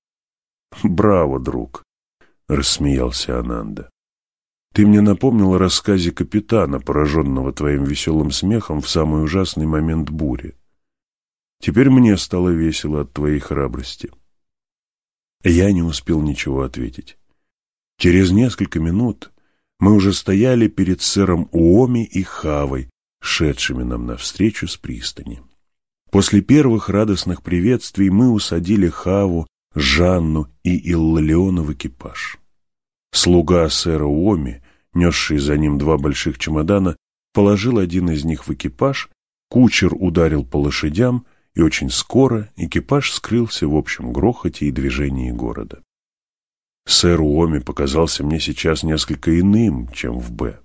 S1: *laughs* «Браво, друг!» — рассмеялся Ананда. «Ты мне напомнил о рассказе капитана, пораженного твоим веселым смехом в самый ужасный момент бури. Теперь мне стало весело от твоей храбрости». Я не успел ничего ответить. Через несколько минут мы уже стояли перед сэром Уоми и Хавой, шедшими нам навстречу с пристани. После первых радостных приветствий мы усадили Хаву, Жанну и Иллалиона в экипаж. Слуга сэра Уоми, несший за ним два больших чемодана, положил один из них в экипаж, кучер ударил по лошадям, и очень скоро экипаж скрылся в общем грохоте и движении города. Сэр Уоми показался мне сейчас несколько иным, чем в «Б».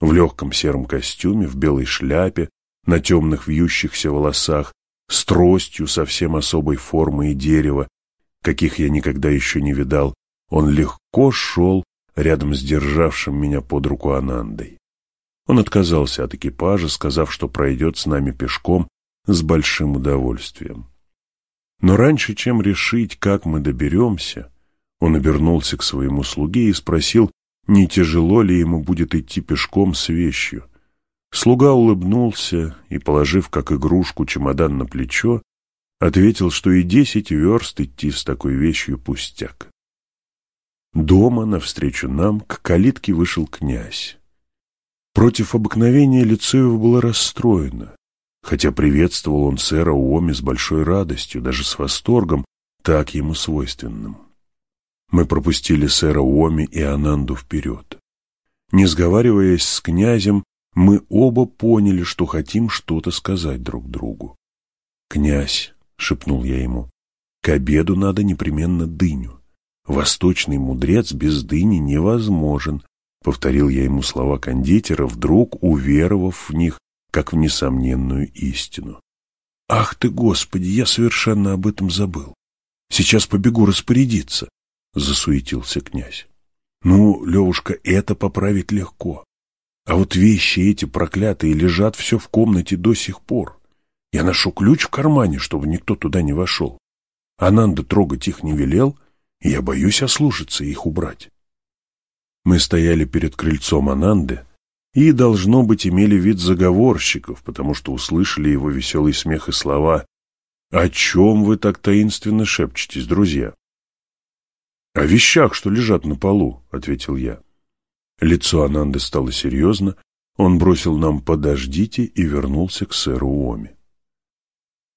S1: В легком сером костюме, в белой шляпе, на темных вьющихся волосах, с тростью совсем особой формы и дерева, каких я никогда еще не видал, он легко шел рядом с державшим меня под руку Анандой. Он отказался от экипажа, сказав, что пройдет с нами пешком с большим удовольствием. Но раньше, чем решить, как мы доберемся, он обернулся к своему слуге и спросил, не тяжело ли ему будет идти пешком с вещью. Слуга улыбнулся и, положив как игрушку чемодан на плечо, ответил, что и десять верст идти с такой вещью пустяк. Дома, навстречу нам, к калитке вышел князь. Против обыкновения лицо его было расстроено, хотя приветствовал он сэра Уоми с большой радостью, даже с восторгом, так ему свойственным. Мы пропустили сэра Уоми и Ананду вперед. Не сговариваясь с князем, мы оба поняли, что хотим что-то сказать друг другу. «Князь», — шепнул я ему, — «к обеду надо непременно дыню. Восточный мудрец без дыни невозможен», — повторил я ему слова кондитера, вдруг уверовав в них, как в несомненную истину. «Ах ты, Господи, я совершенно об этом забыл. Сейчас побегу распорядиться. — засуетился князь. «Ну, Левушка, это поправить легко. А вот вещи эти проклятые лежат все в комнате до сих пор. Я ношу ключ в кармане, чтобы никто туда не вошел. Ананда трогать их не велел, и я боюсь ослушаться их убрать». Мы стояли перед крыльцом Ананды и, должно быть, имели вид заговорщиков, потому что услышали его веселый смех и слова «О чем вы так таинственно шепчетесь, друзья?» — О вещах, что лежат на полу, — ответил я. Лицо Ананды стало серьезно, он бросил нам «подождите» и вернулся к сэру Уоми.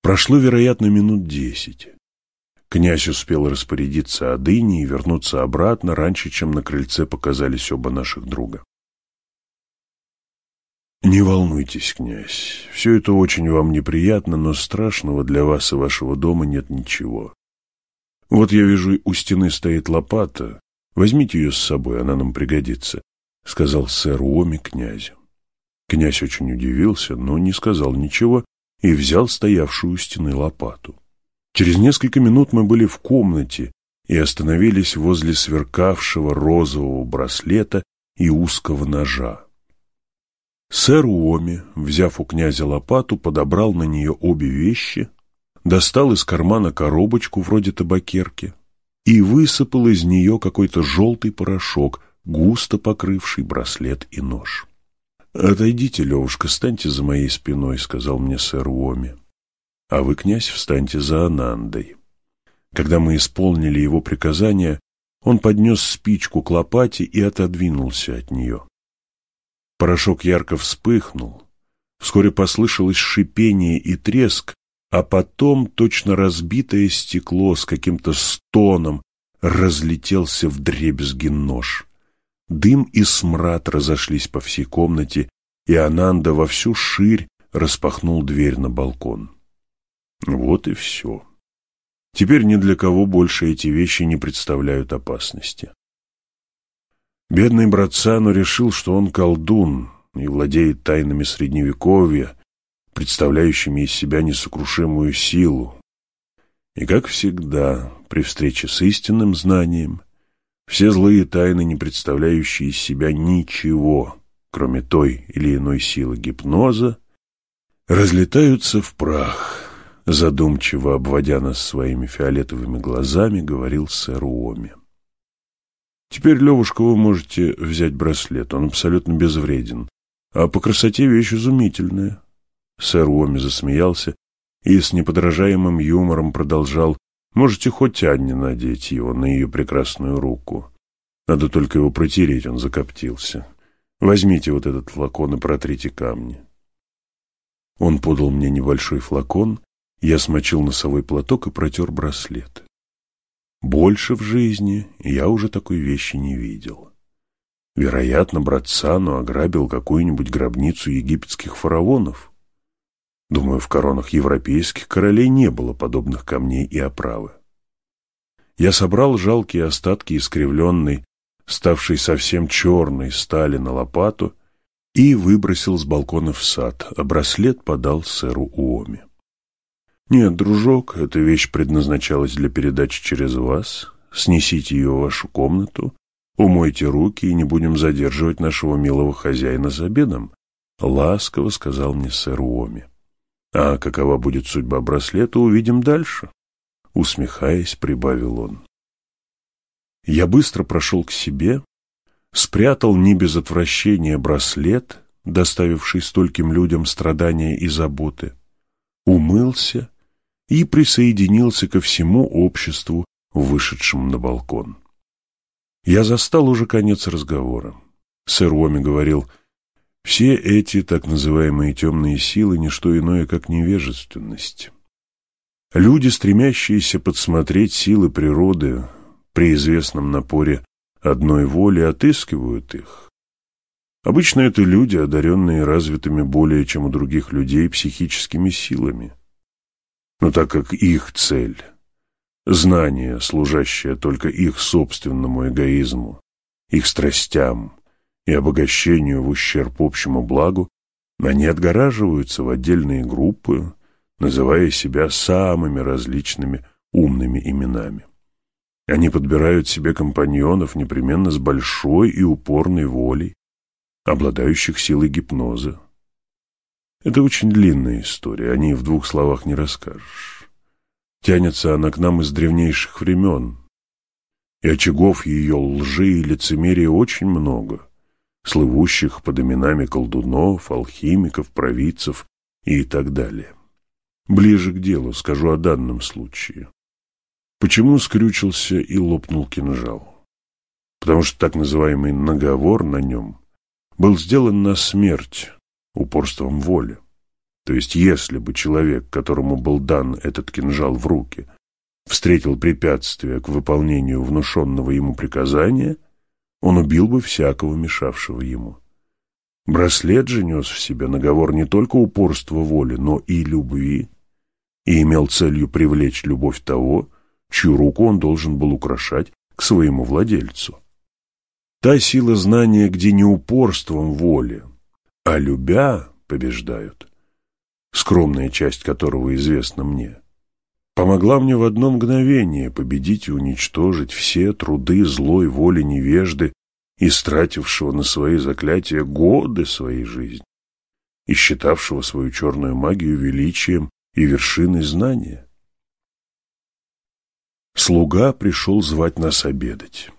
S1: Прошло, вероятно, минут десять. Князь успел распорядиться о дыне и вернуться обратно раньше, чем на крыльце показались оба наших друга. «Не волнуйтесь, князь, все это очень вам неприятно, но страшного для вас и вашего дома нет ничего. Вот я вижу, у стены стоит лопата. Возьмите ее с собой, она нам пригодится, — сказал сэр Уоми князю. Князь очень удивился, но не сказал ничего и взял стоявшую у стены лопату. Через несколько минут мы были в комнате и остановились возле сверкавшего розового браслета и узкого ножа. Сэр Уоми, взяв у князя лопату, подобрал на нее обе вещи, достал из кармана коробочку вроде табакерки и высыпал из нее какой-то желтый порошок, густо покрывший браслет и нож. «Отойдите, Левушка, станьте за моей спиной», — сказал мне сэр Уоми. «А вы, князь, встаньте за Анандой». Когда мы исполнили его приказание, он поднес спичку к лопате и отодвинулся от нее. Порошок ярко вспыхнул. Вскоре послышалось шипение и треск, а потом точно разбитое стекло с каким-то стоном разлетелся в дребезги нож. Дым и смрад разошлись по всей комнате, и Ананда во всю ширь распахнул дверь на балкон. Вот и все. Теперь ни для кого больше эти вещи не представляют опасности. Бедный Брацану решил, что он колдун и владеет тайнами Средневековья, представляющими из себя несокрушимую силу. И, как всегда, при встрече с истинным знанием, все злые тайны, не представляющие из себя ничего, кроме той или иной силы гипноза, разлетаются в прах. Задумчиво обводя нас своими фиолетовыми глазами, говорил сэр Уоми. Теперь, Левушка, вы можете взять браслет, он абсолютно безвреден. А по красоте вещь изумительная. Сэр Уоми засмеялся и с неподражаемым юмором продолжал. Можете хоть Анне надеть его на ее прекрасную руку. Надо только его протереть, он закоптился. Возьмите вот этот флакон и протрите камни. Он подал мне небольшой флакон, я смочил носовой платок и протер браслет. Больше в жизни я уже такой вещи не видел. Вероятно, брат Сану ограбил какую-нибудь гробницу египетских фараонов. Думаю, в коронах европейских королей не было подобных камней и оправы. Я собрал жалкие остатки искривленной, ставшей совсем черной стали на лопату и выбросил с балкона в сад, а браслет подал сэру Уоми. «Нет, дружок, эта вещь предназначалась для передачи через вас. Снесите ее в вашу комнату, умойте руки и не будем задерживать нашего милого хозяина за обедом», — ласково сказал мне сэр Уоми. «А какова будет судьба браслета, увидим дальше», — усмехаясь, прибавил он. Я быстро прошел к себе, спрятал не без отвращения браслет, доставивший стольким людям страдания и заботы, умылся и присоединился ко всему обществу, вышедшему на балкон. Я застал уже конец разговора. Сэр Уоми говорил, «Все эти так называемые темные силы – не что иное, как невежественность. Люди, стремящиеся подсмотреть силы природы при известном напоре одной воли, отыскивают их. Обычно это люди, одаренные развитыми более чем у других людей психическими силами. Но так как их цель – знание, служащее только их собственному эгоизму, их страстям и обогащению в ущерб общему благу, они отгораживаются в отдельные группы, называя себя самыми различными умными именами. Они подбирают себе компаньонов непременно с большой и упорной волей, обладающих силой гипноза, это очень длинная история, о ней в двух словах не расскажешь. Тянется она к нам из древнейших времен, и очагов ее лжи и лицемерия очень много, слывущих под именами колдунов, алхимиков, провидцев и так далее. Ближе к делу скажу о данном случае. Почему скрючился и лопнул кинжал? Потому что так называемый наговор на нем был сделан на смерть, упорством воли. То есть, если бы человек, которому был дан этот кинжал в руки, встретил препятствие к выполнению внушенного ему приказания, он убил бы всякого мешавшего ему. Браслет же нес в себе наговор не только упорства воли, но и любви, и имел целью привлечь любовь того, чью руку он должен был украшать к своему владельцу. Та сила знания, где не упорством воли, а любя побеждают, скромная часть которого известна мне, помогла мне в одно мгновение победить и уничтожить все труды злой воли невежды, истратившего на свои заклятия годы своей жизни и считавшего свою черную магию величием и вершиной знания. Слуга пришел звать нас обедать.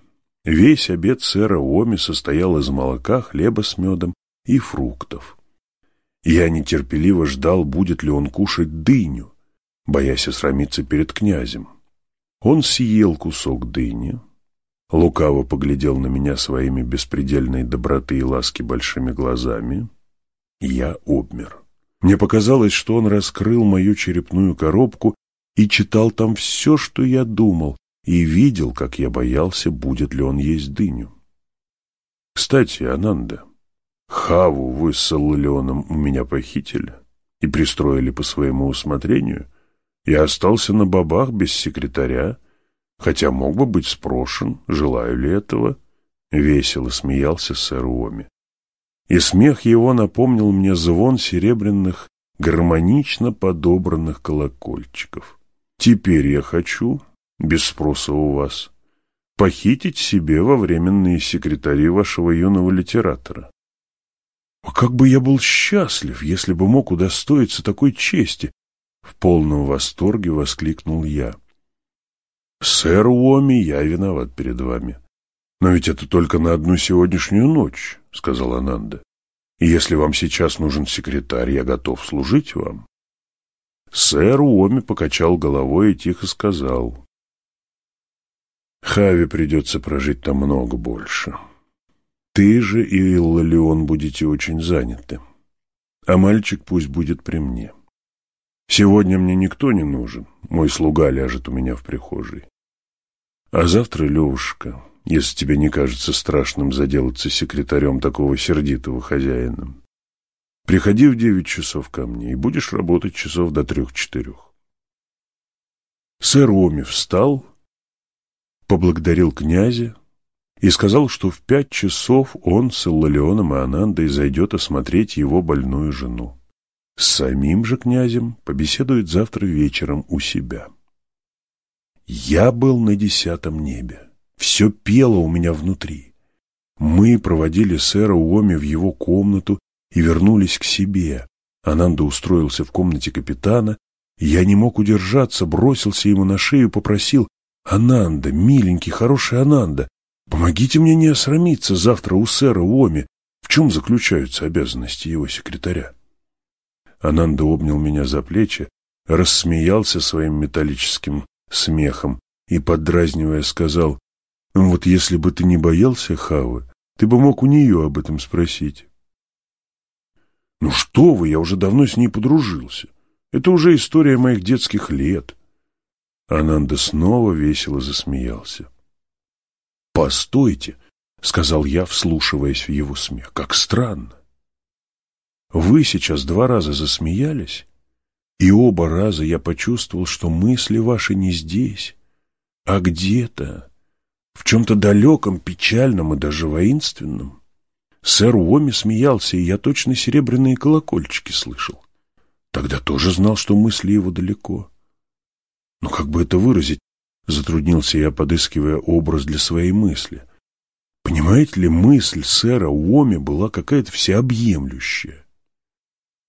S1: Весь обед сэра Оми состоял из молока, хлеба с медом и фруктов. Я нетерпеливо ждал, будет ли он кушать дыню, боясь осрамиться перед князем. Он съел кусок дыни, лукаво поглядел на меня своими беспредельной доброты и ласки большими глазами. Я обмер. Мне показалось, что он раскрыл мою черепную коробку и читал там все, что я думал, и видел, как я боялся, будет ли он есть дыню. Кстати, Ананда, Хаву вы с Саллионом у меня похитили и пристроили по своему усмотрению. Я остался на бабах без секретаря, хотя мог бы быть спрошен, желаю ли этого. Весело смеялся сэр Уоми. И смех его напомнил мне звон серебряных, гармонично подобранных колокольчиков. Теперь я хочу, без спроса у вас, похитить себе во временные секретари вашего юного литератора. А как бы я был счастлив, если бы мог удостоиться такой чести! В полном восторге воскликнул я. Сэр Уоми, я виноват перед вами. Но ведь это только на одну сегодняшнюю ночь, сказала Нанда. И если вам сейчас нужен секретарь, я готов служить вам. Сэр Уоми покачал головой и тихо сказал. Хави придется прожить там много больше. Ты же и Иллалион будете очень заняты. А мальчик пусть будет при мне. Сегодня мне никто не нужен. Мой слуга ляжет у меня в прихожей. А завтра, Левушка, если тебе не кажется страшным заделаться секретарем такого сердитого хозяина, приходи в девять часов ко мне и будешь работать часов до трех-четырех. Сэр Оми встал, поблагодарил князя, и сказал, что в пять часов он с Иллалионом и Анандой зайдет осмотреть его больную жену. С самим же князем побеседует завтра вечером у себя. Я был на десятом небе. Все пело у меня внутри. Мы проводили сэра Уоми в его комнату и вернулись к себе. Ананда устроился в комнате капитана, я не мог удержаться, бросился ему на шею и попросил «Ананда, миленький, хороший Ананда, Помогите мне не осрамиться завтра у сэра Уоми. В чем заключаются обязанности его секретаря? Ананда обнял меня за плечи, рассмеялся своим металлическим смехом и, поддразнивая, сказал, «Вот если бы ты не боялся Хавы, ты бы мог у нее об этом спросить». «Ну что вы, я уже давно с ней подружился. Это уже история моих детских лет». Ананда снова весело засмеялся. «Постойте», — сказал я, вслушиваясь в его смех, — «как странно. Вы сейчас два раза засмеялись, и оба раза я почувствовал, что мысли ваши не здесь, а где-то, в чем-то далеком, печальном и даже воинственном. Сэр Уоми смеялся, и я точно серебряные колокольчики слышал. Тогда тоже знал, что мысли его далеко. Но как бы это выразить? Затруднился я, подыскивая образ для своей мысли. Понимаете ли, мысль сэра Уоми была какая-то всеобъемлющая.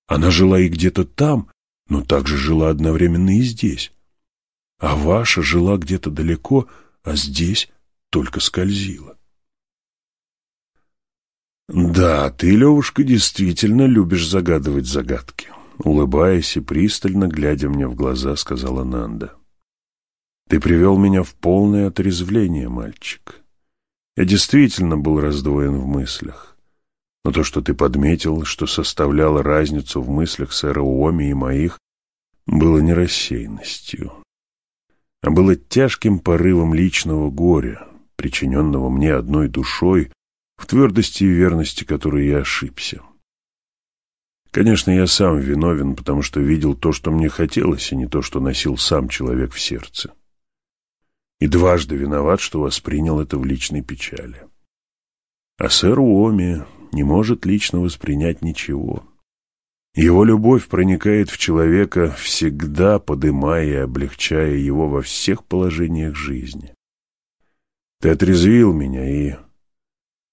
S1: Она жила и где-то там, но также жила одновременно и здесь. А ваша жила где-то далеко, а здесь только скользила. «Да, ты, Левушка, действительно любишь загадывать загадки», улыбаясь и пристально глядя мне в глаза, сказала Нанда. Ты привел меня в полное отрезвление, мальчик. Я действительно был раздвоен в мыслях. Но то, что ты подметил, что составляло разницу в мыслях сэра Уоми и моих, было не рассеянностью, а было тяжким порывом личного горя, причиненного мне одной душой, в твердости и верности которой я ошибся. Конечно, я сам виновен, потому что видел то, что мне хотелось, и не то, что носил сам человек в сердце и дважды виноват, что воспринял это в личной печали. А сэр Уоми не может лично воспринять ничего. Его любовь проникает в человека, всегда подымая и облегчая его во всех положениях жизни. Ты отрезвил меня, и...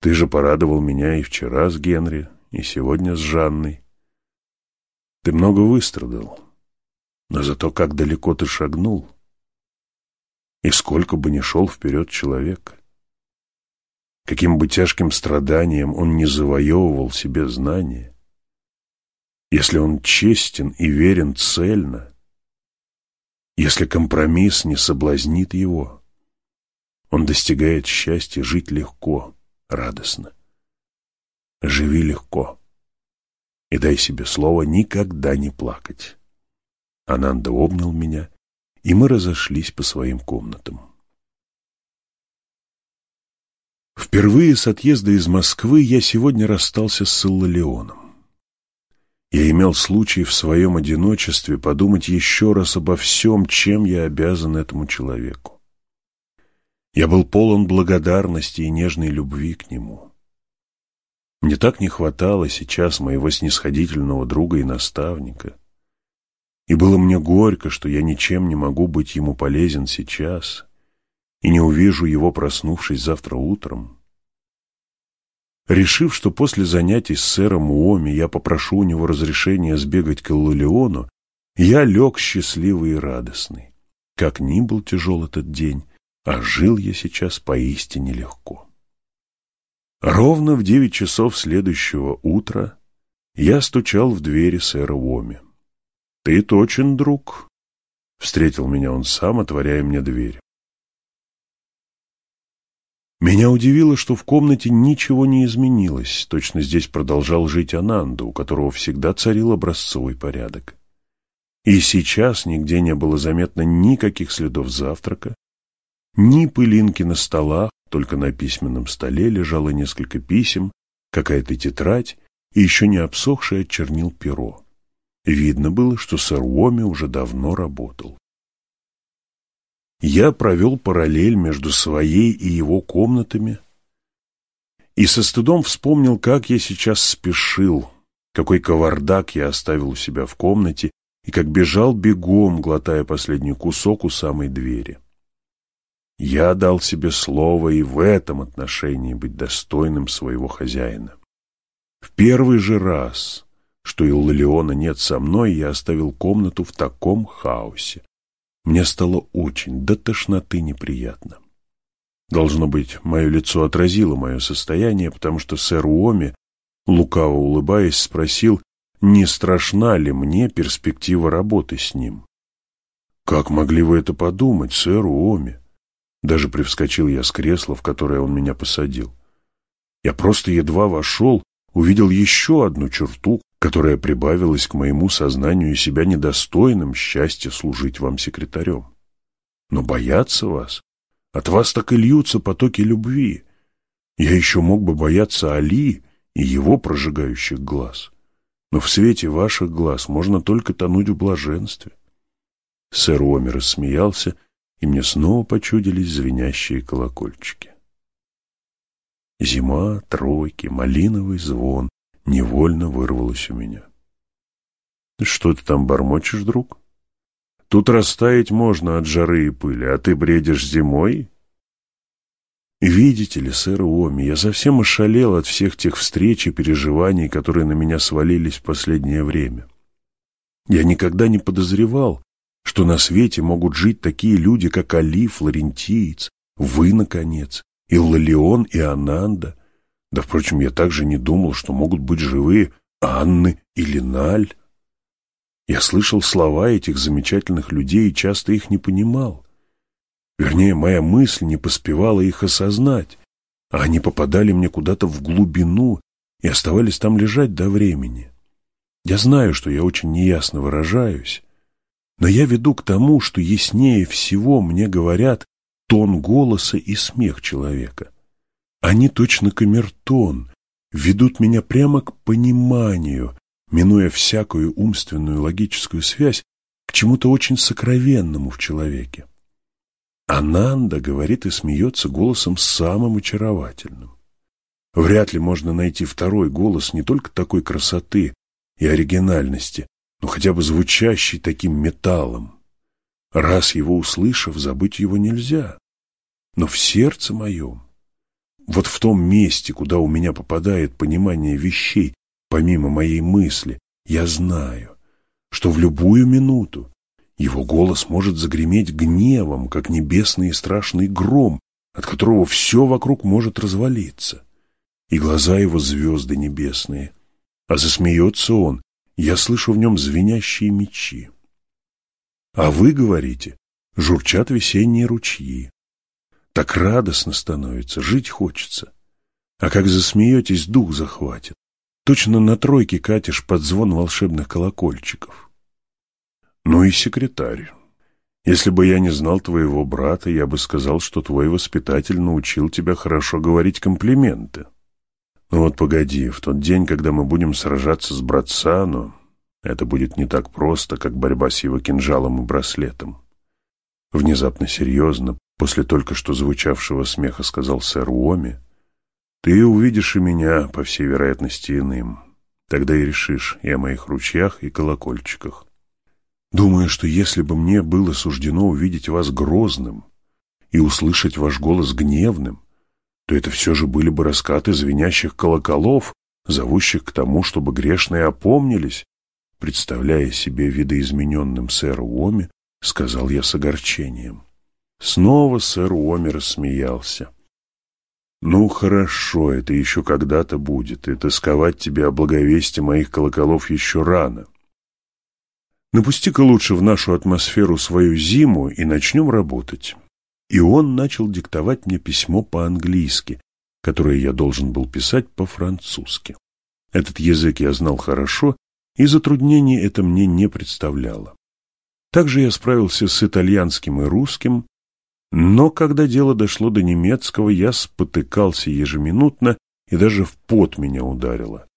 S1: Ты же порадовал меня и вчера с Генри, и сегодня с Жанной. Ты много выстрадал, но зато как далеко ты шагнул — и сколько бы ни шел вперед человек, каким бы тяжким страданием он не завоевывал себе знания, если он честен и верен цельно, если компромисс не соблазнит его, он достигает счастья жить легко, радостно. Живи легко. И дай себе слово никогда не плакать. Ананда обнял меня, и мы разошлись по своим комнатам. Впервые с отъезда из Москвы я сегодня расстался с Иллалионом. Я имел случай в своем одиночестве подумать еще раз обо всем, чем я обязан этому человеку. Я был полон благодарности и нежной любви к нему. Мне так не хватало сейчас моего снисходительного друга и наставника. И было мне горько, что я ничем не могу быть ему полезен сейчас и не увижу его, проснувшись завтра утром. Решив, что после занятий с сэром Уоми я попрошу у него разрешения сбегать к Иллалиону, я лег счастливый и радостный. Как ни был тяжел этот день, а жил я сейчас поистине легко. Ровно в девять часов следующего утра я стучал в двери сэра Уоми. «Ты точен, друг?» — встретил меня он сам, отворяя мне дверь. Меня удивило, что в комнате ничего не изменилось, точно здесь продолжал жить Ананда, у которого всегда царил образцовый порядок. И сейчас нигде не было заметно никаких следов завтрака, ни пылинки на столах, только на письменном столе лежало несколько писем, какая-то тетрадь и еще не обсохшее от чернил перо. Видно было, что сэр Уоми уже давно работал. Я провел параллель между своей и его комнатами и со стыдом вспомнил, как я сейчас спешил, какой кавардак я оставил у себя в комнате и как бежал бегом, глотая последний кусок у самой двери. Я дал себе слово и в этом отношении быть достойным своего хозяина. В первый же раз, что и Иллиона нет со мной, я оставил комнату в таком хаосе. Мне стало очень до тошноты неприятно. Должно быть, мое лицо отразило мое состояние, потому что сэр Уоми, лукаво улыбаясь, спросил, не страшна ли мне перспектива работы с ним. «Как могли вы это подумать, сэр Уоми?» Даже привскочил я с кресла, в которое он меня посадил. Я просто едва вошел, увидел еще одну черту, которая прибавилась к моему сознанию себя недостойным счастья служить вам секретарем. Но бояться вас, от вас так и льются потоки любви. Я еще мог бы бояться Али и его прожигающих глаз. Но в свете ваших глаз можно только тонуть в блаженстве. Сэр Омер рассмеялся и мне снова почудились звенящие колокольчики. Зима, тройки, малиновый звон невольно вырвалось у меня. «Что ты там бормочешь, друг? Тут растаять можно от жары и пыли, а ты бредишь зимой?» Видите ли, сэр Уоми, я совсем ошалел от всех тех встреч и переживаний, которые на меня свалились в последнее время. Я никогда не подозревал, что на свете могут жить такие люди, как Али, Флорентиец, вы, наконец, Иллалион и Ананда. Да, впрочем, я также не думал, что могут быть живые Анны или Наль. Я слышал слова этих замечательных людей и часто их не понимал. Вернее, моя мысль не поспевала их осознать, а они попадали мне куда-то в глубину и оставались там лежать до времени. Я знаю, что я очень неясно выражаюсь, но я веду к тому, что яснее всего мне говорят тон голоса и смех человека. Они точно камертон, ведут меня прямо к пониманию, минуя всякую умственную логическую связь, к чему-то очень сокровенному в человеке. Ананда говорит и смеется голосом самым очаровательным. Вряд ли можно найти второй голос не только такой красоты и оригинальности, но хотя бы звучащий таким металлом. Раз его услышав, забыть его нельзя. Но в сердце моем, вот в том месте, куда у меня попадает понимание вещей, помимо моей мысли, я знаю, что в любую минуту его голос может загреметь гневом, как небесный и страшный гром, от которого все вокруг может развалиться, и глаза его звезды небесные. А засмеется он, я слышу в нем звенящие мечи. А вы говорите, журчат весенние ручьи. Так радостно становится, жить хочется. А как засмеетесь, дух захватит. точно на тройке катишь под звон волшебных колокольчиков. Ну и секретарь. Если бы я не знал твоего брата, я бы сказал, что твой воспитатель научил тебя хорошо говорить комплименты. Ну вот погоди, в тот день, когда мы будем сражаться с братцану, это будет не так просто, как борьба с его кинжалом и браслетом. Внезапно серьезно, после только что звучавшего смеха, сказал сэр Уоми, ты увидишь и меня, по всей вероятности, иным. Тогда и решишь и о моих ручьях, и колокольчиках. Думаю, что если бы мне было суждено увидеть вас грозным и услышать ваш голос гневным, то это все же были бы раскаты звенящих колоколов, зовущих к тому, чтобы грешные опомнились. Представляя себе видоизмененным сэр Уоми, сказал я с огорчением. Снова сэр Уоми рассмеялся. «Ну, хорошо, это еще когда-то будет, и тосковать тебе о благовестии моих колоколов еще рано. Напусти-ка лучше в нашу атмосферу свою зиму и начнем работать. И он начал диктовать мне письмо по-английски, которое я должен был писать по-французски. Этот язык я знал хорошо, и затруднений это мне не представляло. Также я справился с итальянским и русским, но когда дело дошло до немецкого, я спотыкался ежеминутно и даже в пот меня ударило.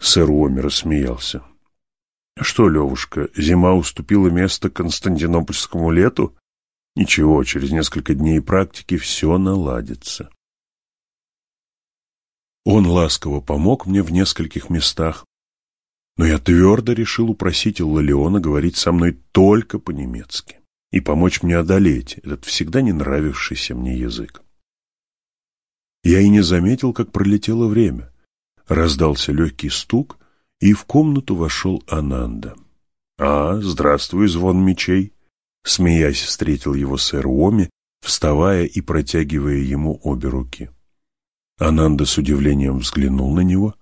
S1: Сэр Уомер рассмеялся. Что, Левушка, зима уступила место константинопольскому лету? Ничего, через несколько дней практики все наладится. Он ласково помог мне в нескольких местах, но я твердо решил упросить Иллалиона говорить со мной только по-немецки и помочь мне одолеть этот всегда не нравившийся мне язык. Я и не заметил, как пролетело время. Раздался легкий стук, и в комнату вошел Ананда. «А, здравствуй, звон мечей!» Смеясь, встретил его сэр Уоми, вставая и протягивая ему обе руки. Ананда с удивлением взглянул на него,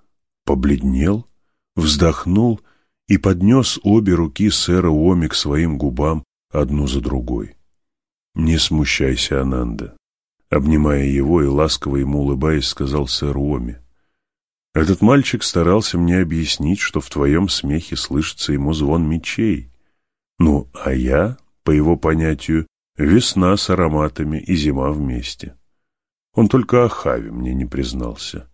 S1: побледнел, вздохнул и поднес обе руки сэра Уоми к своим губам одну за другой. «Не смущайся, Ананда!» Обнимая его и ласково ему улыбаясь, сказал сэр Уоми. Этот мальчик старался мне объяснить, что в твоем смехе слышится ему звон мечей. Ну, а я, по его понятию, весна с ароматами и зима вместе. Он только о Хаве мне не признался.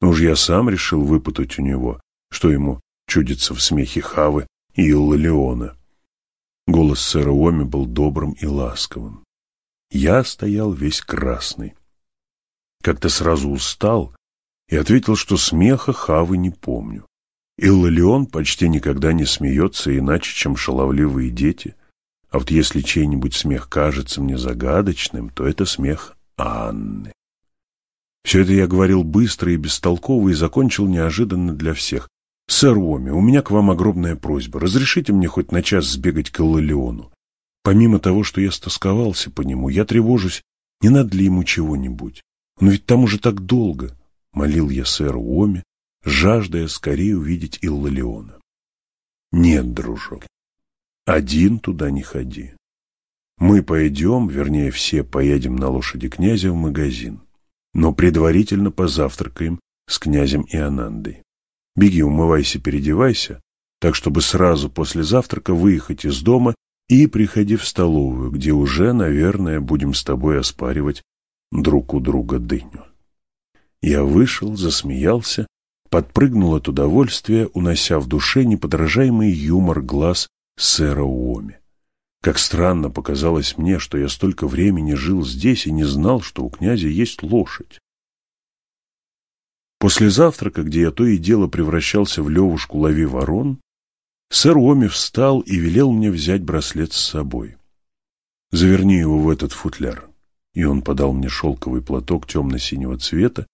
S1: Но уж я сам решил выпутать у него, что ему чудится в смехе Хавы и Иллалиона. Голос сэра Уоми был добрым и ласковым. Я стоял весь красный. Как-то сразу устал и ответил, что смеха Хавы не помню. Иллалион почти никогда не смеется иначе, чем шаловливые дети, а вот если чей-нибудь смех кажется мне загадочным, то это смех Анны. Все это я говорил быстро и бестолково и закончил неожиданно для всех. «Сэр Уоми, у меня к вам огромная просьба. Разрешите мне хоть на час сбегать к Иллалиону? Помимо того, что я стосковался по нему, я тревожусь, не надо ли ему чего-нибудь. Он ведь там уже так долго. Молил я сэра Уоми, жаждая скорее увидеть Иллалиона. Нет, дружок, один туда не ходи. Мы пойдем, вернее, все поедем на лошади князя в магазин, но предварительно позавтракаем с князем и Анандой. Беги, умывайся, переодевайся, так чтобы сразу после завтрака выехать из дома и приходи в столовую, где уже, наверное, будем с тобой оспаривать друг у друга дыню. Я вышел, засмеялся, подпрыгнул от удовольствия, унося в душе неподражаемый юмор глаз сэра Уоми. Как странно показалось мне, что я столько времени жил здесь и не знал, что у князя есть лошадь. После завтрака, где я то и дело превращался в левушку лови ворон, сэр Уоми встал и велел мне взять браслет с собой. «Заверни его в этот футляр». И он подал мне шелковый платок темно-синего цвета,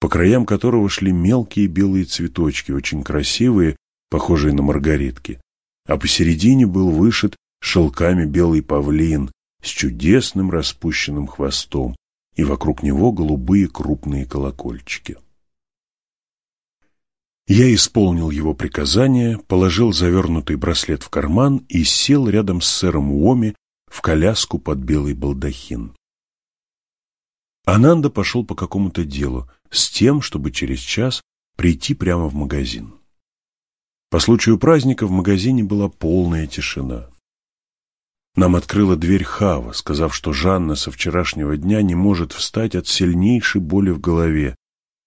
S1: по краям которого шли мелкие белые цветочки, очень красивые, похожие на маргаритки, а посередине был вышит шелками белый павлин с чудесным распущенным хвостом, и вокруг него голубые крупные колокольчики. Я исполнил его приказание, положил завернутый браслет в карман и сел рядом с сэром Уоми в коляску под белый балдахин. Ананда пошел по какому-то делу, с тем, чтобы через час прийти прямо в магазин. По случаю праздника в магазине была полная тишина. Нам открыла дверь Хава, сказав, что Жанна со вчерашнего дня не может встать от сильнейшей боли в голове,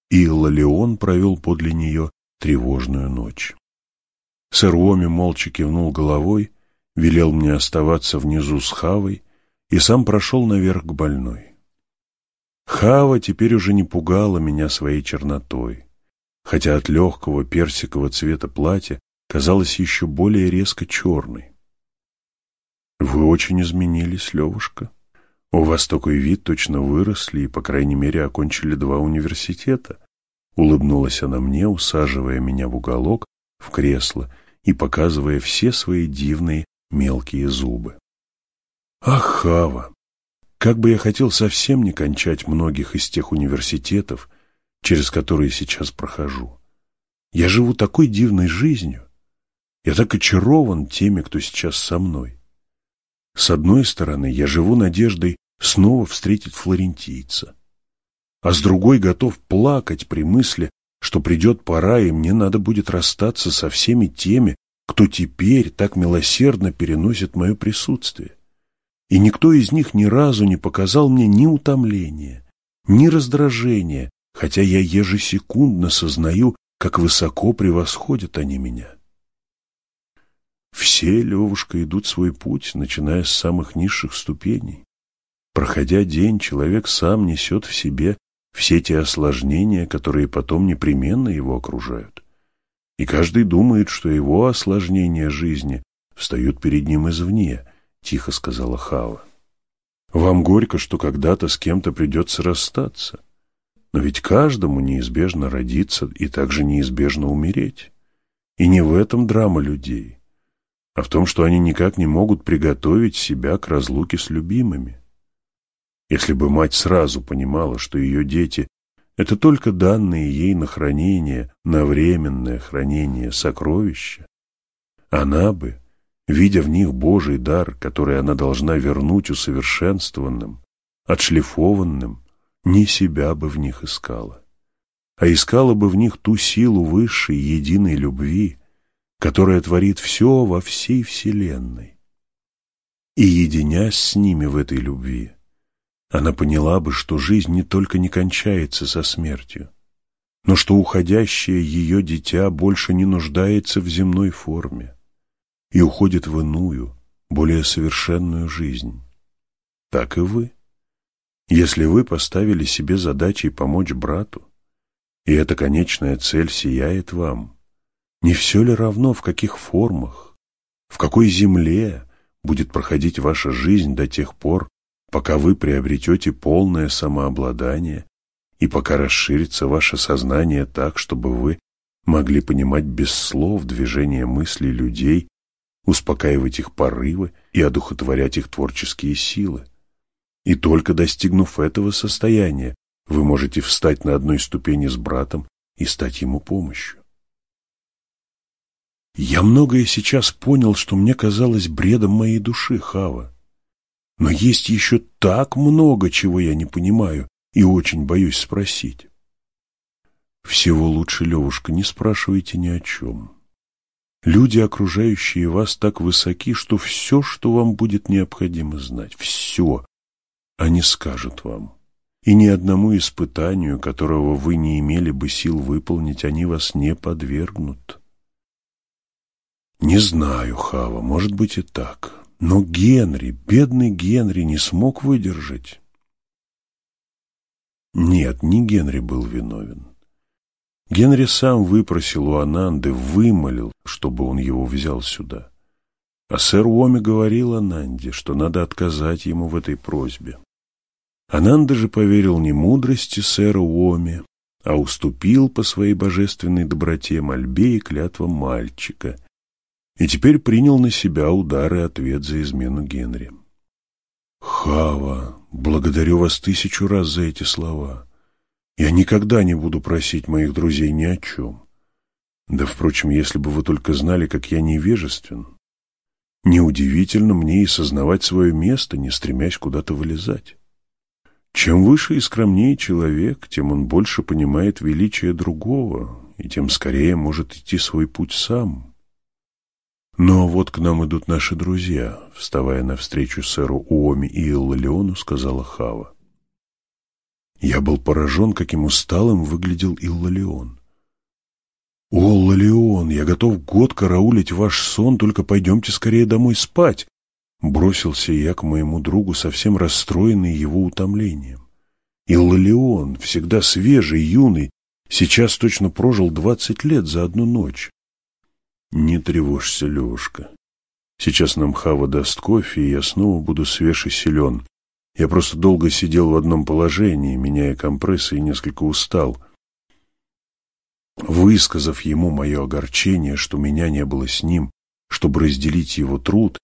S1: и Лолеон провел подле нее тревожную ночь. Сэр Уоми молча кивнул головой, велел мне оставаться внизу с Хавой и сам прошел наверх к больной. Хава теперь уже не пугала меня своей чернотой, хотя от легкого персикового цвета платья казалась еще более резко черной. Вы очень изменились, Левушка. У вас такой вид, точно выросли и, по крайней мере, окончили два университета. Улыбнулась она мне, усаживая меня в уголок, в кресло и показывая все свои дивные мелкие зубы. Ах, Хава! Как бы я хотел совсем не кончать многих из тех университетов, через которые сейчас прохожу. Я живу такой дивной жизнью. Я так очарован теми, кто сейчас со мной. С одной стороны, я живу надеждой снова встретить флорентийца, а с другой готов плакать при мысли, что придет пора, и мне надо будет расстаться со всеми теми, кто теперь так милосердно переносит мое присутствие. И никто из них ни разу не показал мне ни утомления, ни раздражения, хотя я ежесекундно сознаю, как высоко превосходят они меня. Все, Левушка, идут свой путь, начиная с самых низших ступеней. Проходя день, человек сам несет в себе все те осложнения, которые потом непременно его окружают. И каждый думает, что его осложнения жизни встают перед ним извне, тихо сказала Хава. Вам горько, что когда-то с кем-то придется расстаться. Но ведь каждому неизбежно родиться и также неизбежно умереть. И не в этом драма людей а в том, что они никак не могут приготовить себя к разлуке с любимыми. Если бы мать сразу понимала, что ее дети – это только данные ей на хранение, на временное хранение сокровища, она бы, видя в них Божий дар, который она должна вернуть усовершенствованным, отшлифованным, не себя бы в них искала, а искала бы в них ту силу высшей единой любви, которая творит все во всей Вселенной. И, единясь с ними в этой любви, она поняла бы, что жизнь не только не кончается со смертью, но что уходящее ее дитя больше не нуждается в земной форме и уходит в иную, более совершенную жизнь. Так и вы. Если вы поставили себе задачей помочь брату, и эта конечная цель сияет вам, не все ли равно, в каких формах, в какой земле будет проходить ваша жизнь до тех пор, пока вы приобретете полное самообладание и пока расширится ваше сознание так, чтобы вы могли понимать без слов движение мыслей людей, успокаивать их порывы и одухотворять их творческие силы. И только достигнув этого состояния, вы можете встать на одной ступени с братом и стать ему помощью. Я многое сейчас понял, что мне казалось бредом моей души, Хава. Но есть еще так много, чего я не понимаю и очень боюсь спросить. Всего лучше, Левушка, не спрашивайте ни о чем. Люди, окружающие вас, так высоки, что все, что вам будет необходимо знать, все они скажут вам. И ни одному испытанию, которого вы не имели бы сил выполнить, они вас не подвергнут. Не знаю, Хава, может быть и так. Но Генри, бедный Генри, не смог выдержать. Нет, не Генри был виновен. Генри сам выпросил у Ананды, вымолил, чтобы он его взял сюда. А сэр Уоми говорил Ананде, что надо отказать ему в этой просьбе. Ананда же поверил не мудрости сэра Уоми, а уступил по своей божественной доброте мольбе и клятвам мальчика — и теперь принял на себя удар и ответ за измену Генри. «Хава, благодарю вас тысячу раз за эти слова. Я никогда не буду просить моих друзей ни о чем. Да, впрочем, если бы вы только знали, как я невежествен. Неудивительно мне и сознавать свое место, не стремясь куда-то вылезать. Чем выше и скромнее человек, тем он больше понимает величие другого, и тем скорее может идти свой путь сам. Но вот к нам идут наши друзья, вставая навстречу сэру Уоми и Иллалиону, сказала Хава. Я был поражен, каким усталым выглядел Иллалион. «О, Лалион, я готов год караулить ваш сон, только пойдемте скорее домой спать!» Бросился я к моему другу, совсем расстроенный его утомлением. Иллалион, всегда свежий, юный, сейчас точно прожил двадцать лет за одну ночь. Не тревожься, Лешка. Сейчас нам Хава даст кофе, и я снова буду свеж и силен. Я просто долго сидел в одном положении, меняя компрессы, и несколько устал. Высказав ему мое огорчение, что меня не было с ним, чтобы разделить его труд,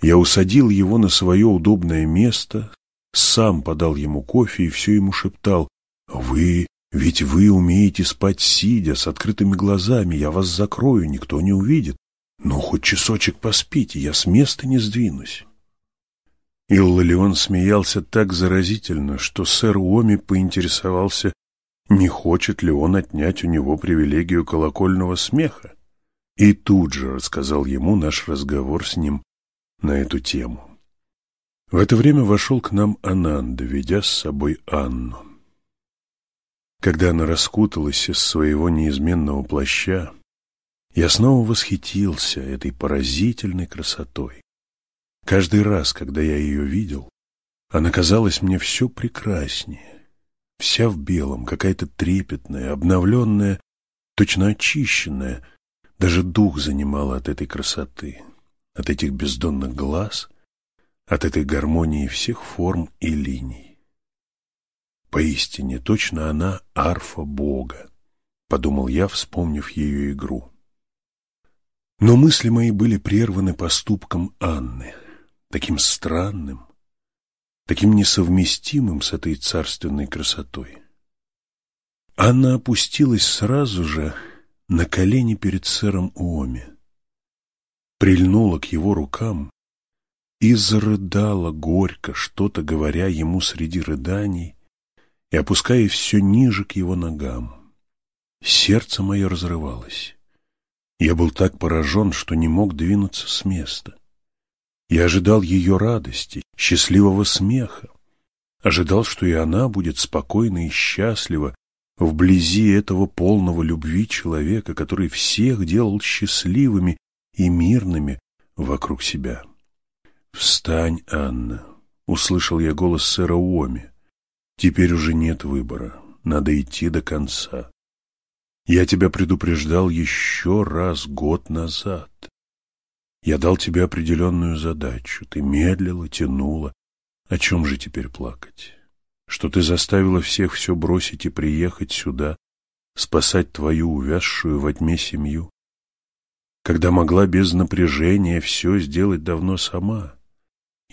S1: я усадил его на свое удобное место, сам подал ему кофе и все ему шептал. «Вы, ведь вы умеете спать сидя, с открытыми глазами, я вас закрою, никто не увидит. Но хоть часочек поспите, я с места не сдвинусь». Иллалион смеялся так заразительно, что сэр Уоми поинтересовался, не хочет ли он отнять у него привилегию колокольного смеха. И тут же рассказал ему наш разговор с ним на эту тему. В это время вошел к нам Ананда, ведя с собой Анну. Когда она раскуталась из своего неизменного плаща, я снова восхитился этой поразительной красотой. Каждый раз, когда я ее видел, она казалась мне все прекраснее, вся в белом, какая-то трепетная, обновленная, точно очищенная, даже дух занимала от этой красоты, от этих бездонных глаз, от этой гармонии всех форм и линий. Поистине, точно она арфа Бога, подумал я, вспомнив ее игру. Но мысли мои были прерваны поступком Анны — таким странным, таким несовместимым с этой царственной красотой. Анна опустилась сразу же на колени перед сэром Уоми, прильнула к его рукам и зарыдала горько, что-то говоря ему среди рыданий и опускаясь все ниже к его ногам. Сердце мое разрывалось. Я был так поражен, что не мог двинуться с места. Я ожидал ее радости, счастливого смеха. Ожидал, что и она будет спокойна и счастлива вблизи этого полного любви человека, который всех делал счастливыми и мирными вокруг себя. «Встань, Анна!» — услышал я голос сэра Уоми. «Теперь уже нет выбора, надо идти до конца. Я тебя предупреждал еще раз год назад. Я дал тебе определенную задачу, ты медлила, тянула. О чем же теперь плакать? Что ты заставила всех все бросить и приехать сюда, спасать твою увязшую во тьме семью? Когда могла без напряжения все сделать давно сама,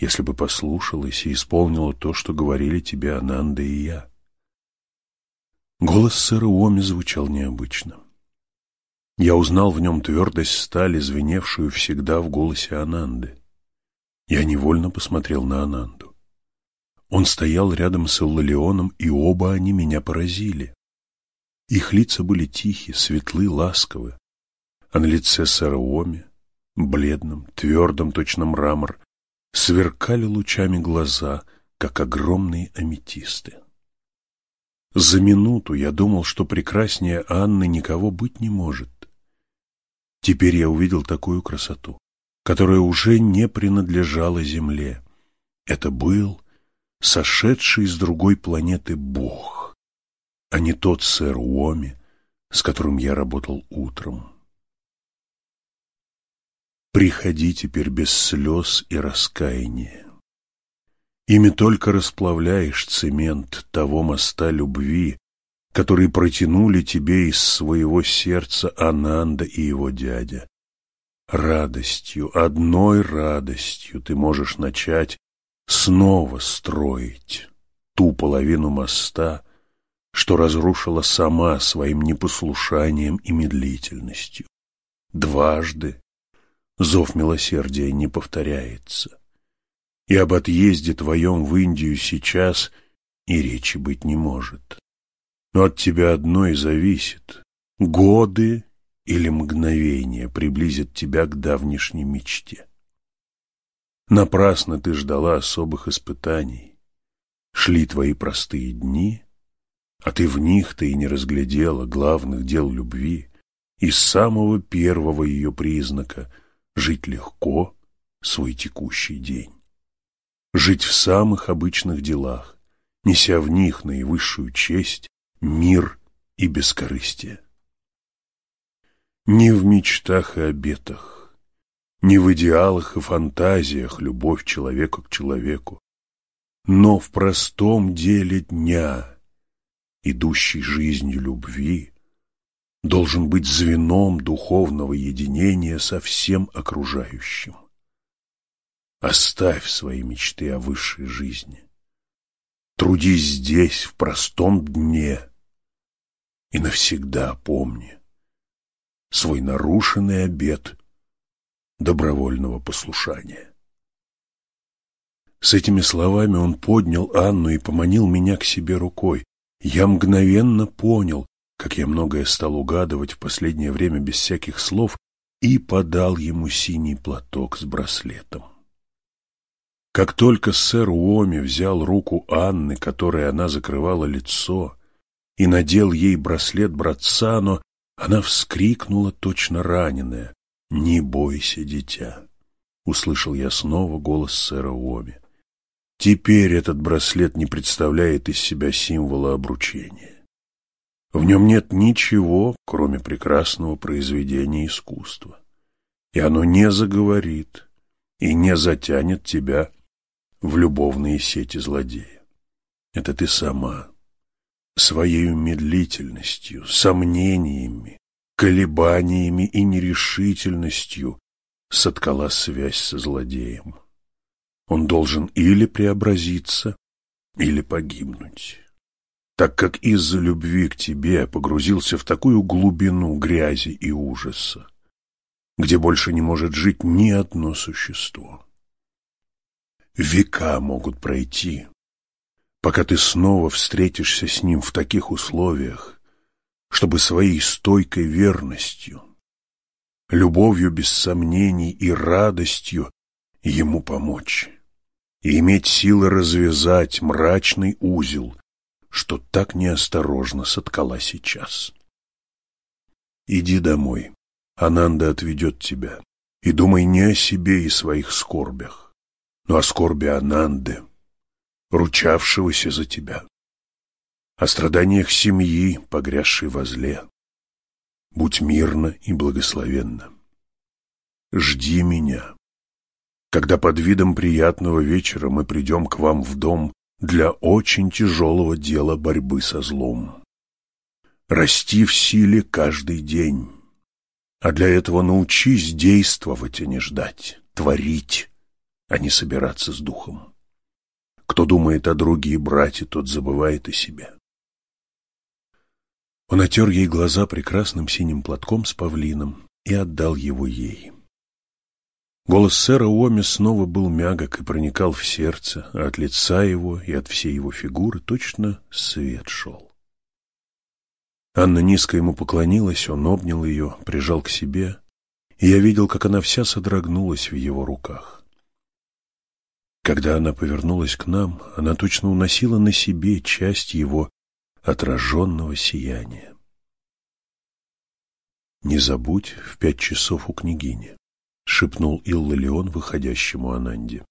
S1: если бы послушалась и исполнила то, что говорили тебе Ананда и я. Голос сэра Уоми звучал необычно. Я узнал в нем твердость стали, звеневшую всегда в голосе Ананды. Я невольно посмотрел на Ананду. Он стоял рядом с Иллалионом, и оба они меня поразили. Их лица были тихи, светлы, ласковы, а на лице сэра Оми, бледном, твердом, точно мрамор, сверкали лучами глаза, как огромные аметисты. За минуту я думал, что прекраснее Анны никого быть не может. Теперь я увидел такую красоту, которая уже не принадлежала Земле. Это был сошедший с другой планеты Бог, а не тот сэр Уоми, с которым я работал утром. Приходи теперь без слез и раскаяния. Ими только расплавляешь цемент того моста любви, которые протянули тебе из своего сердца Ананда и его дядя. Радостью, одной радостью ты можешь начать снова строить ту половину моста, что разрушила сама своим непослушанием и медлительностью. Дважды зов милосердия не повторяется, и об отъезде твоем в Индию сейчас и речи быть не может. Но от тебя одной зависит, Годы или мгновения приблизят тебя к давнишней мечте. Напрасно ты ждала особых испытаний. Шли твои простые дни, а ты в них-то и не разглядела главных дел любви и самого первого ее признака — жить легко свой текущий день. Жить в самых обычных делах, неся в них наивысшую честь, мир и бескорыстие. Не в мечтах и обетах, не в идеалах и фантазиях любовь человека к человеку, но в простом деле дня, идущей жизнью любви, должен быть звеном духовного единения со всем окружающим. Оставь свои мечты о высшей жизни. Трудись здесь, в простом дне, и навсегда помни свой нарушенный обет добровольного послушания. С этими словами он поднял Анну и поманил меня к себе рукой. Я мгновенно понял, как я многое стал угадывать в последнее время без всяких слов, и подал ему синий платок с браслетом. Как только сэр Уоми взял руку Анны, которой она закрывала лицо, и надел ей браслет Братсано, она вскрикнула точно раненая. «Не бойся, дитя!» — услышал я снова голос сэра Уоми. «Теперь этот браслет не представляет из себя символа обручения. В нем нет ничего, кроме прекрасного произведения искусства. И оно не заговорит и не затянет тебя в любовные сети злодея. Это ты сама, своей медлительностью, сомнениями, колебаниями и нерешительностью соткала связь со злодеем. Он должен или преобразиться, или погибнуть, так как из-за любви к тебе погрузился в такую глубину грязи и ужаса, где больше не может жить ни одно существо. Века могут пройти, пока ты снова встретишься с ним в таких условиях, чтобы своей стойкой верностью, любовью без сомнений и радостью ему помочь и иметь силы развязать мрачный узел, что так неосторожно соткала сейчас. Иди домой, Ананда отведет тебя, и думай не о себе и своих скорбях, но о скорби Ананды, ручавшегося за тебя, о страданиях семьи, погрязшей во зле. Будь мирно и благословенна. Жди меня, когда под видом приятного вечера мы придем к вам в дом для очень тяжелого дела борьбы со злом. Расти в силе каждый день, а для этого научись действовать, а не ждать, творить, а не собираться с духом. Кто думает о друге и тот забывает о себе. Он отер ей глаза прекрасным синим платком с павлином и отдал его ей. Голос сэра Уоми снова был мягок и проникал в сердце, а от лица его и от всей его фигуры точно свет шел. Анна низко ему поклонилась, он обнял ее, прижал к себе, и я видел, как она вся содрогнулась в его руках. Когда она повернулась к нам, она точно уносила на себе часть его отраженного сияния. «Не забудь в пять часов у княгини», — шепнул Иллалион выходящему Ананде.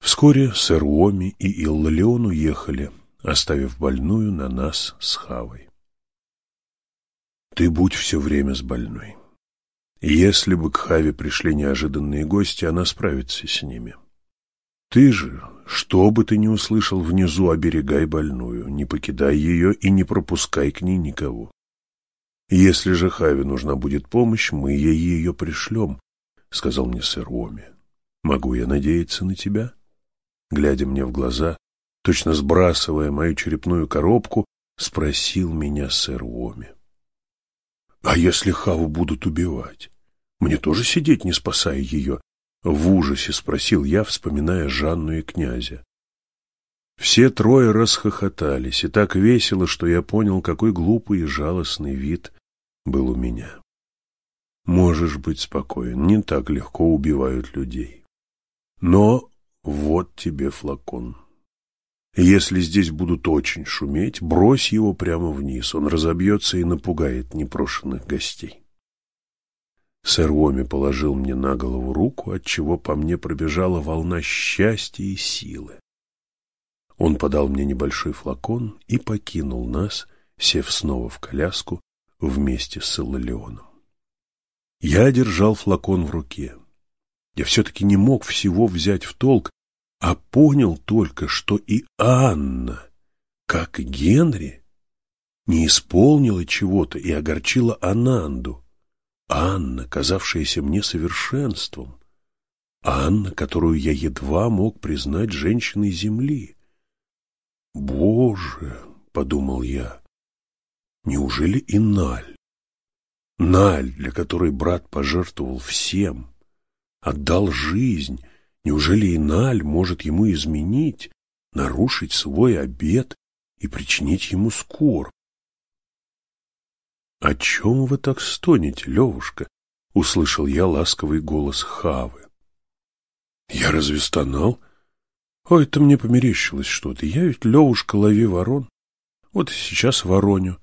S1: Вскоре сэр Уоми и Иллалион уехали, оставив больную на нас с Хавой. «Ты будь все время с больной», если бы к Хаве пришли неожиданные гости, она справится с ними. Ты же, что бы ты ни услышал внизу, оберегай больную, не покидай ее и не пропускай к ней никого. Если же Хаве нужна будет помощь, мы ей ее пришлем, — сказал мне сэр Уоми. Могу я надеяться на тебя? Глядя мне в глаза, точно сбрасывая мою черепную коробку, спросил меня сэр Уоми. А если Хаву будут убивать? Мне тоже сидеть, не спасая ее? В ужасе спросил я, вспоминая Жанну и князя. Все трое расхохотались, и так весело, что я понял, какой глупый и жалостный вид был у меня. Можешь быть спокоен, не так легко убивают людей. Но вот тебе флакон. Если здесь будут очень шуметь, брось его прямо вниз, он разобьется и напугает непрошенных гостей. Сэр Уоми положил мне на голову руку, отчего по мне пробежала волна счастья и силы. Он подал мне небольшой флакон и покинул нас, сев снова в коляску вместе с Иллалионом. Я держал флакон в руке. Я все-таки не мог всего взять в толк, а понял только, что и Анна, как и Генри, не исполнила чего-то и огорчила Ананду. Анна, казавшаяся мне совершенством, Анна, которую я едва мог признать женщиной земли. «Боже!» — подумал я. «Неужели и Наль? Наль, для которой брат пожертвовал всем, отдал жизнь, неужели и Наль может ему изменить, нарушить свой обет и причинить ему скорбь? «О чем вы так стонете, Левушка?» — услышал я ласковый голос Хавы. «Я разве стонал?» Ой, это мне померещилось что-то. Я ведь, Левушка, лови ворон. Вот и сейчас вороню.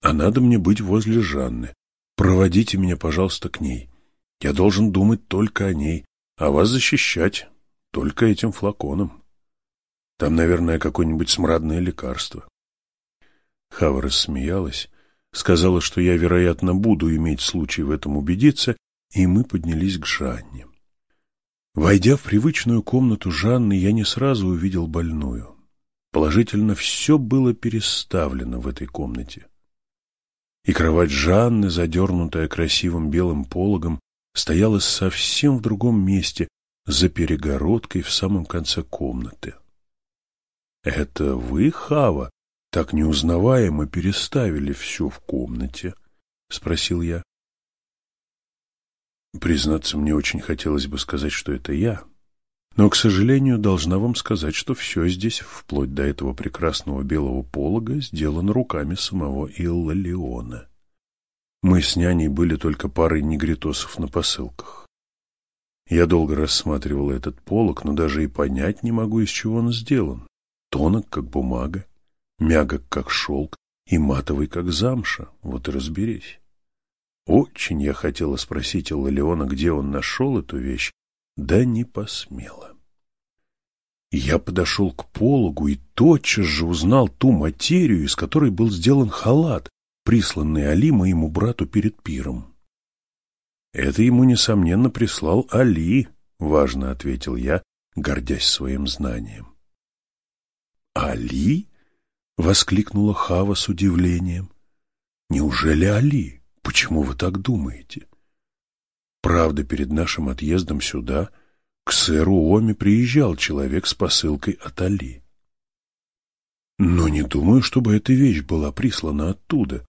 S1: А надо мне быть возле Жанны. Проводите меня, пожалуйста, к ней. Я должен думать только о ней, а вас защищать только этим флаконом. Там, наверное, какое-нибудь смрадное лекарство. Хава рассмеялась, сказала, что я, вероятно, буду иметь случай в этом убедиться, и мы поднялись к Жанне. Войдя в привычную комнату Жанны, я не сразу увидел больную. Положительно, все было переставлено в этой комнате. И кровать Жанны, задернутая красивым белым пологом, стояла совсем в другом месте, за перегородкой в самом конце комнаты. «Это вы, Хава, так неузнаваемо переставили все в комнате?» — спросил я. Признаться, мне очень хотелось бы сказать, что это я. Но, к сожалению, должна вам сказать, что все здесь, вплоть до этого прекрасного белого полога, сделано руками самого Илла Леона. Мы с няней были только парой негритосов на посылках. Я долго рассматривал этот полог, но даже и понять не могу, из чего он сделан. Тонок, как бумага, мягок, как шелк, и матовый, как замша. Вот и разберись. Очень я хотела спросить у Леона, где он нашел эту вещь, да не посмела. Я подошел к пологу и тотчас же узнал ту материю, из которой был сделан халат, присланный Али моему брату перед пиром. «Это ему, несомненно, прислал Али», — важно ответил я, гордясь своим знанием. «Али?» — воскликнула Хава с удивлением. «Неужели Али?» Почему вы так думаете? Правда, перед нашим отъездом сюда к сэру Оми приезжал человек с посылкой от Али. Но не думаю, чтобы эта вещь была прислана оттуда.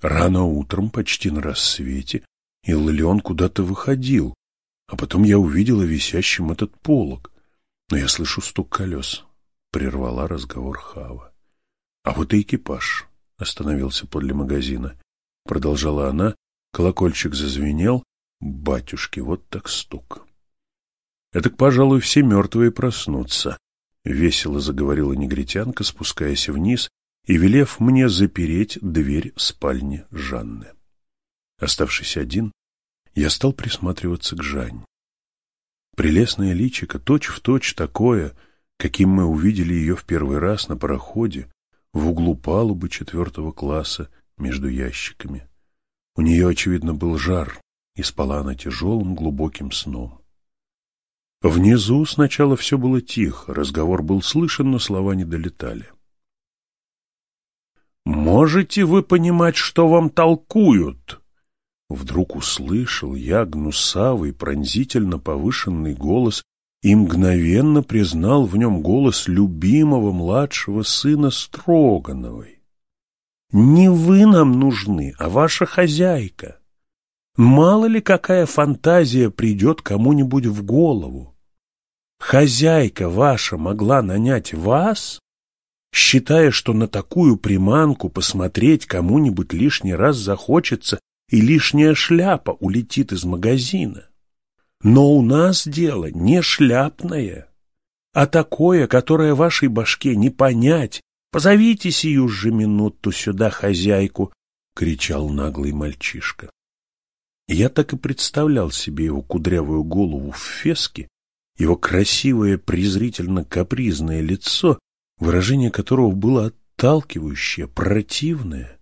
S1: Рано утром, почти на рассвете, Иллион куда-то выходил, а потом я увидела висящим этот полог. Но я слышу стук колес. Прервала разговор Хава. А вот и экипаж остановился подле магазина продолжала она, колокольчик зазвенел, батюшки, вот так стук. «Этак, пожалуй, все мертвые проснутся», — весело заговорила негритянка, спускаясь вниз и велев мне запереть дверь спальни Жанны. Оставшись один, я стал присматриваться к Жанне. Прелестное личико, точь-в-точь такое, каким мы увидели ее в первый раз на пароходе в углу палубы четвертого класса между ящиками. У нее, очевидно, был жар, и спала она тяжелым глубоким сном. Внизу сначала все было тихо, разговор был слышен, но слова не долетали. «Можете вы понимать, что вам толкуют?» Вдруг услышал я гнусавый, пронзительно повышенный голос и мгновенно признал в нем голос любимого младшего сына Строгановой. Не вы нам нужны, а ваша хозяйка. Мало ли какая фантазия придет кому-нибудь в голову. Хозяйка ваша могла нанять вас, считая, что на такую приманку посмотреть кому-нибудь лишний раз захочется и лишняя шляпа улетит из магазина. Но у нас дело не шляпное, а такое, которое вашей башке не понять. Позовите сию же минуту сюда хозяйку, — кричал наглый мальчишка. Я так и представлял себе его кудрявую голову в феске, его красивое презрительно-капризное лицо, выражение которого было отталкивающее, противное.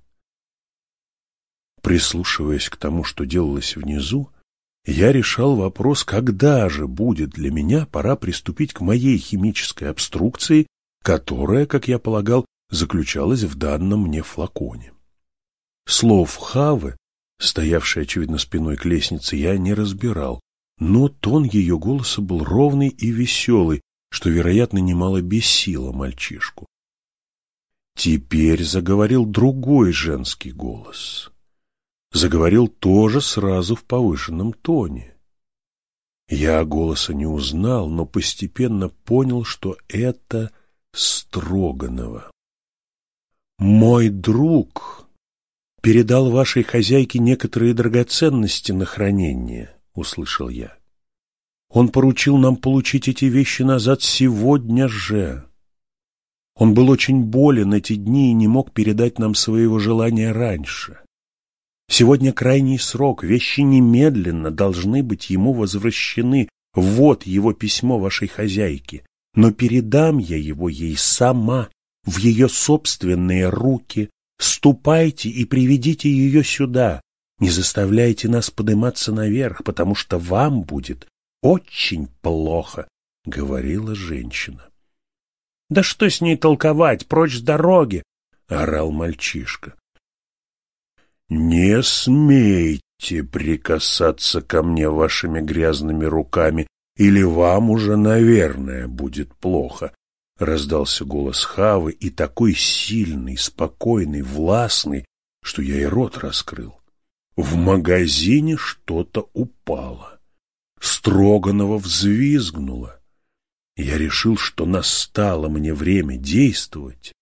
S1: Прислушиваясь к тому, что делалось внизу, я решал вопрос, когда же будет для меня пора приступить к моей химической обструкции, которая, как я полагал, заключалась в данном мне флаконе. Слов Хавы, стоявшей, очевидно, спиной к лестнице, я не разбирал, но тон ее голоса был ровный и веселый, что, вероятно, немало бесило мальчишку. Теперь заговорил другой женский голос заговорил тоже сразу в повышенном тоне. Я голоса не узнал, но постепенно понял, что это Строганова. «Мой друг передал вашей хозяйке некоторые драгоценности на хранение», — услышал я. «Он поручил нам получить эти вещи назад сегодня же. Он был очень болен эти дни и не мог передать нам своего желания раньше. Сегодня крайний срок, вещи немедленно должны быть ему возвращены. Вот его письмо вашей хозяйке. Но передам я его ей сама, в ее собственные руки. Ступайте и приведите ее сюда. Не заставляйте нас подниматься наверх, потому что вам будет очень плохо, — говорила женщина. — Да что с ней толковать, прочь с дороги! — орал мальчишка. «Не смейте прикасаться ко мне вашими грязными руками, или вам уже, наверное, будет плохо», — раздался голос Хавы, и такой сильный, спокойный, властный, что я и рот раскрыл. В магазине что-то упало. Строганова взвизгнула. Я решил, что настало мне время действовать.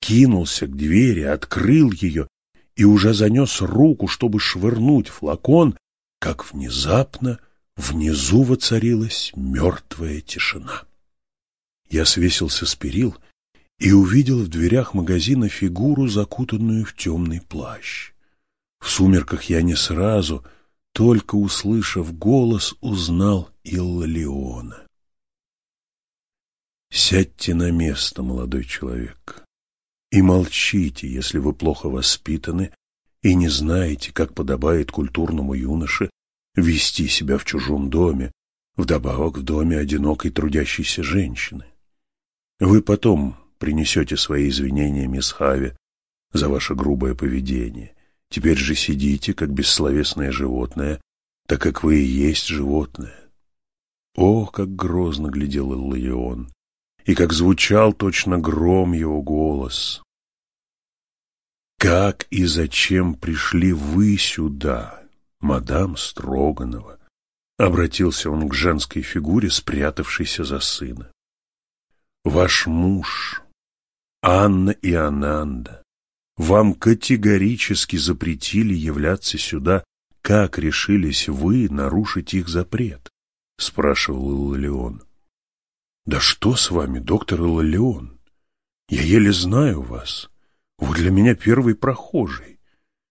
S1: Кинулся к двери, открыл ее и уже занес руку, чтобы швырнуть флакон, как внезапно внизу воцарилась мертвая тишина. Я свесился с перил и увидел в дверях магазина фигуру, закутанную в темный плащ. В сумерках я не сразу, только услышав голос, узнал Иллалиона. «Сядьте на место, молодой человек. И молчите, если вы плохо воспитаны и не знаете, как подобает культурному юноше вести себя в чужом доме, вдобавок в доме одинокой трудящейся женщины. Вы потом принесете свои извинения мисс Хаве за ваше грубое поведение. Теперь же сидите, как бессловесное животное, так как вы и есть животное. О, как грозно глядел Иллион! и как звучал точно гром его голос. «Как и зачем пришли вы сюда, мадам Строганова?» Обратился он к женской фигуре, спрятавшейся за сына. «Ваш муж, Анна и Ананда, вам категорически запретили являться сюда, как решились вы нарушить их запрет?» — спрашивал Леон. Да что с вами, доктор Лолеон? Я еле знаю вас. Вы для меня первый прохожий.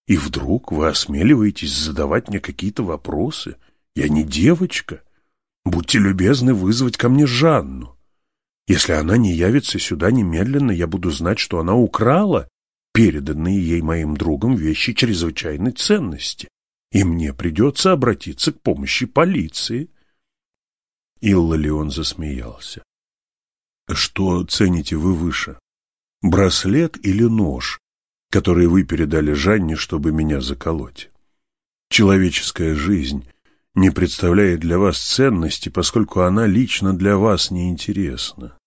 S1: И вдруг вы осмеливаетесь задавать мне какие-то вопросы? Я не девочка. Будьте любезны вызвать ко мне Жанну. Если она не явится сюда немедленно, я буду знать, что она украла переданные ей моим другом вещи чрезвычайной ценности, и мне придется обратиться к помощи полиции. Иллалион засмеялся. Что цените вы выше? Браслет или нож, который вы передали Жанне, чтобы меня заколоть? Человеческая жизнь не представляет для вас ценности, поскольку она лично для вас неинтересна.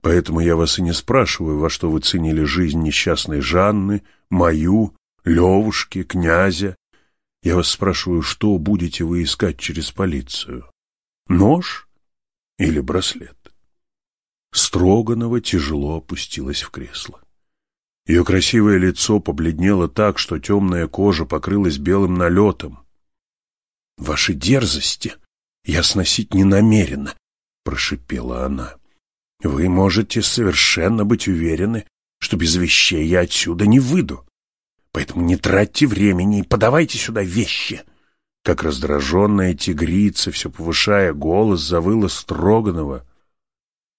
S1: Поэтому я вас и не спрашиваю, во что вы ценили жизнь несчастной Жанны, мою, Левушки, князя. Я вас спрашиваю, что будете вы искать через полицию? Нож или браслет? Строганова тяжело опустилась в кресло. Ее красивое лицо побледнело так, что темная кожа покрылась белым налетом. «Ваши дерзости я сносить не намерена», — прошипела она. «Вы можете совершенно быть уверены, что без вещей я отсюда не выйду. Поэтому не тратьте времени и подавайте сюда вещи». Как раздраженная тигрица, все повышая голос, завыла Строганова —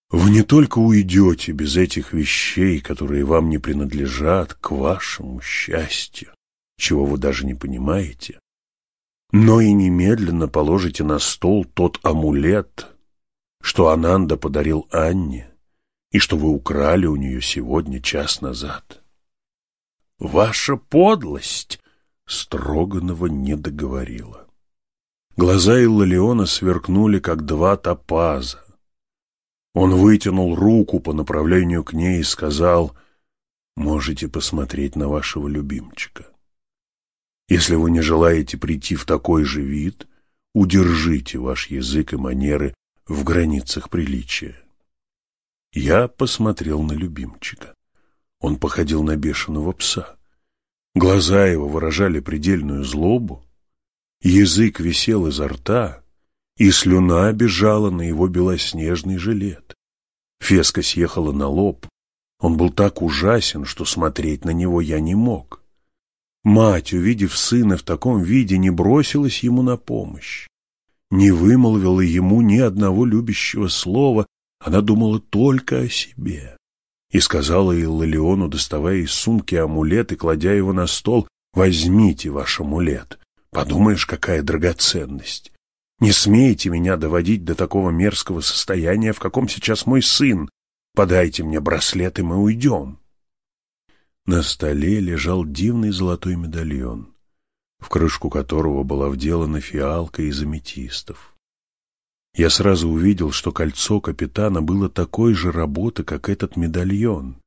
S1: вы не только уйдете без этих вещей, которые вам не принадлежат, к вашему счастью, чего вы даже не понимаете, но и немедленно положите на стол тот амулет, что Ананда подарил Анне и что вы украли у нее сегодня час назад. Ваша подлость Строганова не договорила. Глаза Иллалиона сверкнули, как два топаза. Он вытянул руку по направлению к ней и сказал, «Можете посмотреть на вашего любимчика. Если вы не желаете прийти в такой же вид, удержите ваш язык и манеры в границах приличия». Я посмотрел на любимчика. Он походил на бешеного пса. Глаза его выражали предельную злобу, язык висел изо рта, и слюна бежала на его белоснежный жилет. Феска съехала на лоб. Он был так ужасен, что смотреть на него я не мог. Мать, увидев сына в таком виде, не бросилась ему на помощь. Не вымолвила ему ни одного любящего слова, она думала только о себе. И сказала Иллалиону, доставая из сумки амулет и кладя его на стол, «Возьмите ваш амулет, подумаешь, какая драгоценность. Не смейте меня доводить до такого мерзкого состояния, в каком сейчас мой сын. Подайте мне браслет, и мы уйдем. На столе лежал дивный золотой медальон, в крышку которого была вделана фиалка из аметистов. Я сразу увидел, что кольцо капитана было такой же работы, как этот медальон.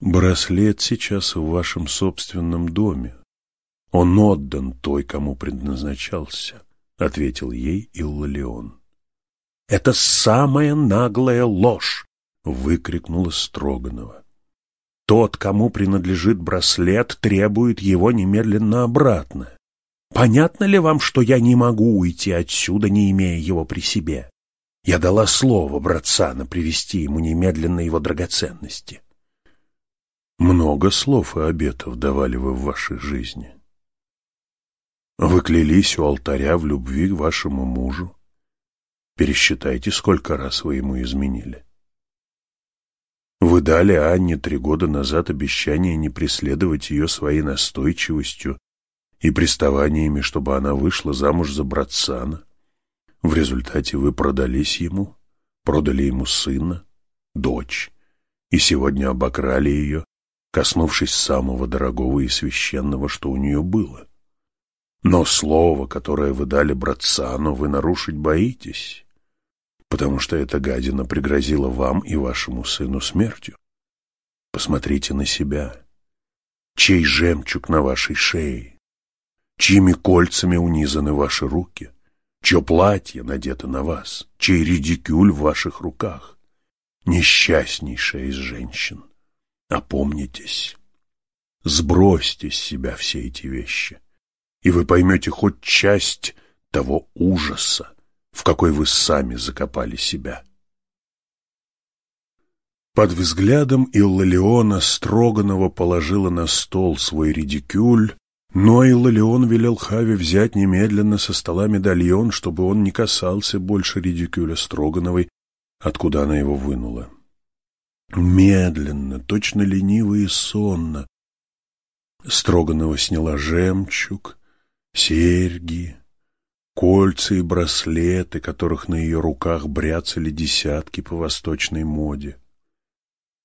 S1: Браслет сейчас в вашем собственном доме. Он отдан той, кому предназначался. — ответил ей Иллалион. «Это самая наглая ложь!» — выкрикнула Строганова. «Тот, кому принадлежит браслет, требует его немедленно обратно. Понятно ли вам, что я не могу уйти отсюда, не имея его при себе? Я дала слово братцана привести ему немедленно его драгоценности». «Много слов и обетов давали вы в вашей жизни», вы клялись у алтаря в любви к вашему мужу. Пересчитайте, сколько раз вы ему изменили. Вы дали Анне три года назад обещание не преследовать ее своей настойчивостью и приставаниями, чтобы она вышла замуж за братцана. В результате вы продались ему, продали ему сына, дочь, и сегодня обокрали ее, коснувшись самого дорогого и священного, что у нее было. Но слово, которое вы дали братцану, вы нарушить боитесь, потому что эта гадина пригрозила вам и вашему сыну смертью. Посмотрите на себя. Чей жемчуг на вашей шее? Чьими кольцами унизаны ваши руки? Чье платье надето на вас? Чей редикюль в ваших руках? Несчастнейшая из женщин. Опомнитесь. Сбросьте с себя все эти вещи и вы поймете хоть часть того ужаса, в какой вы сами закопали себя. Под взглядом Иллалиона Строганова положила на стол свой редикюль, но Иллалион велел Хаве взять немедленно со стола медальон, чтобы он не касался больше редикюля Строгановой, откуда она его вынула. Медленно, точно лениво и сонно, Строганова сняла жемчуг, серьги, кольца и браслеты, которых на ее руках бряцали десятки по восточной моде.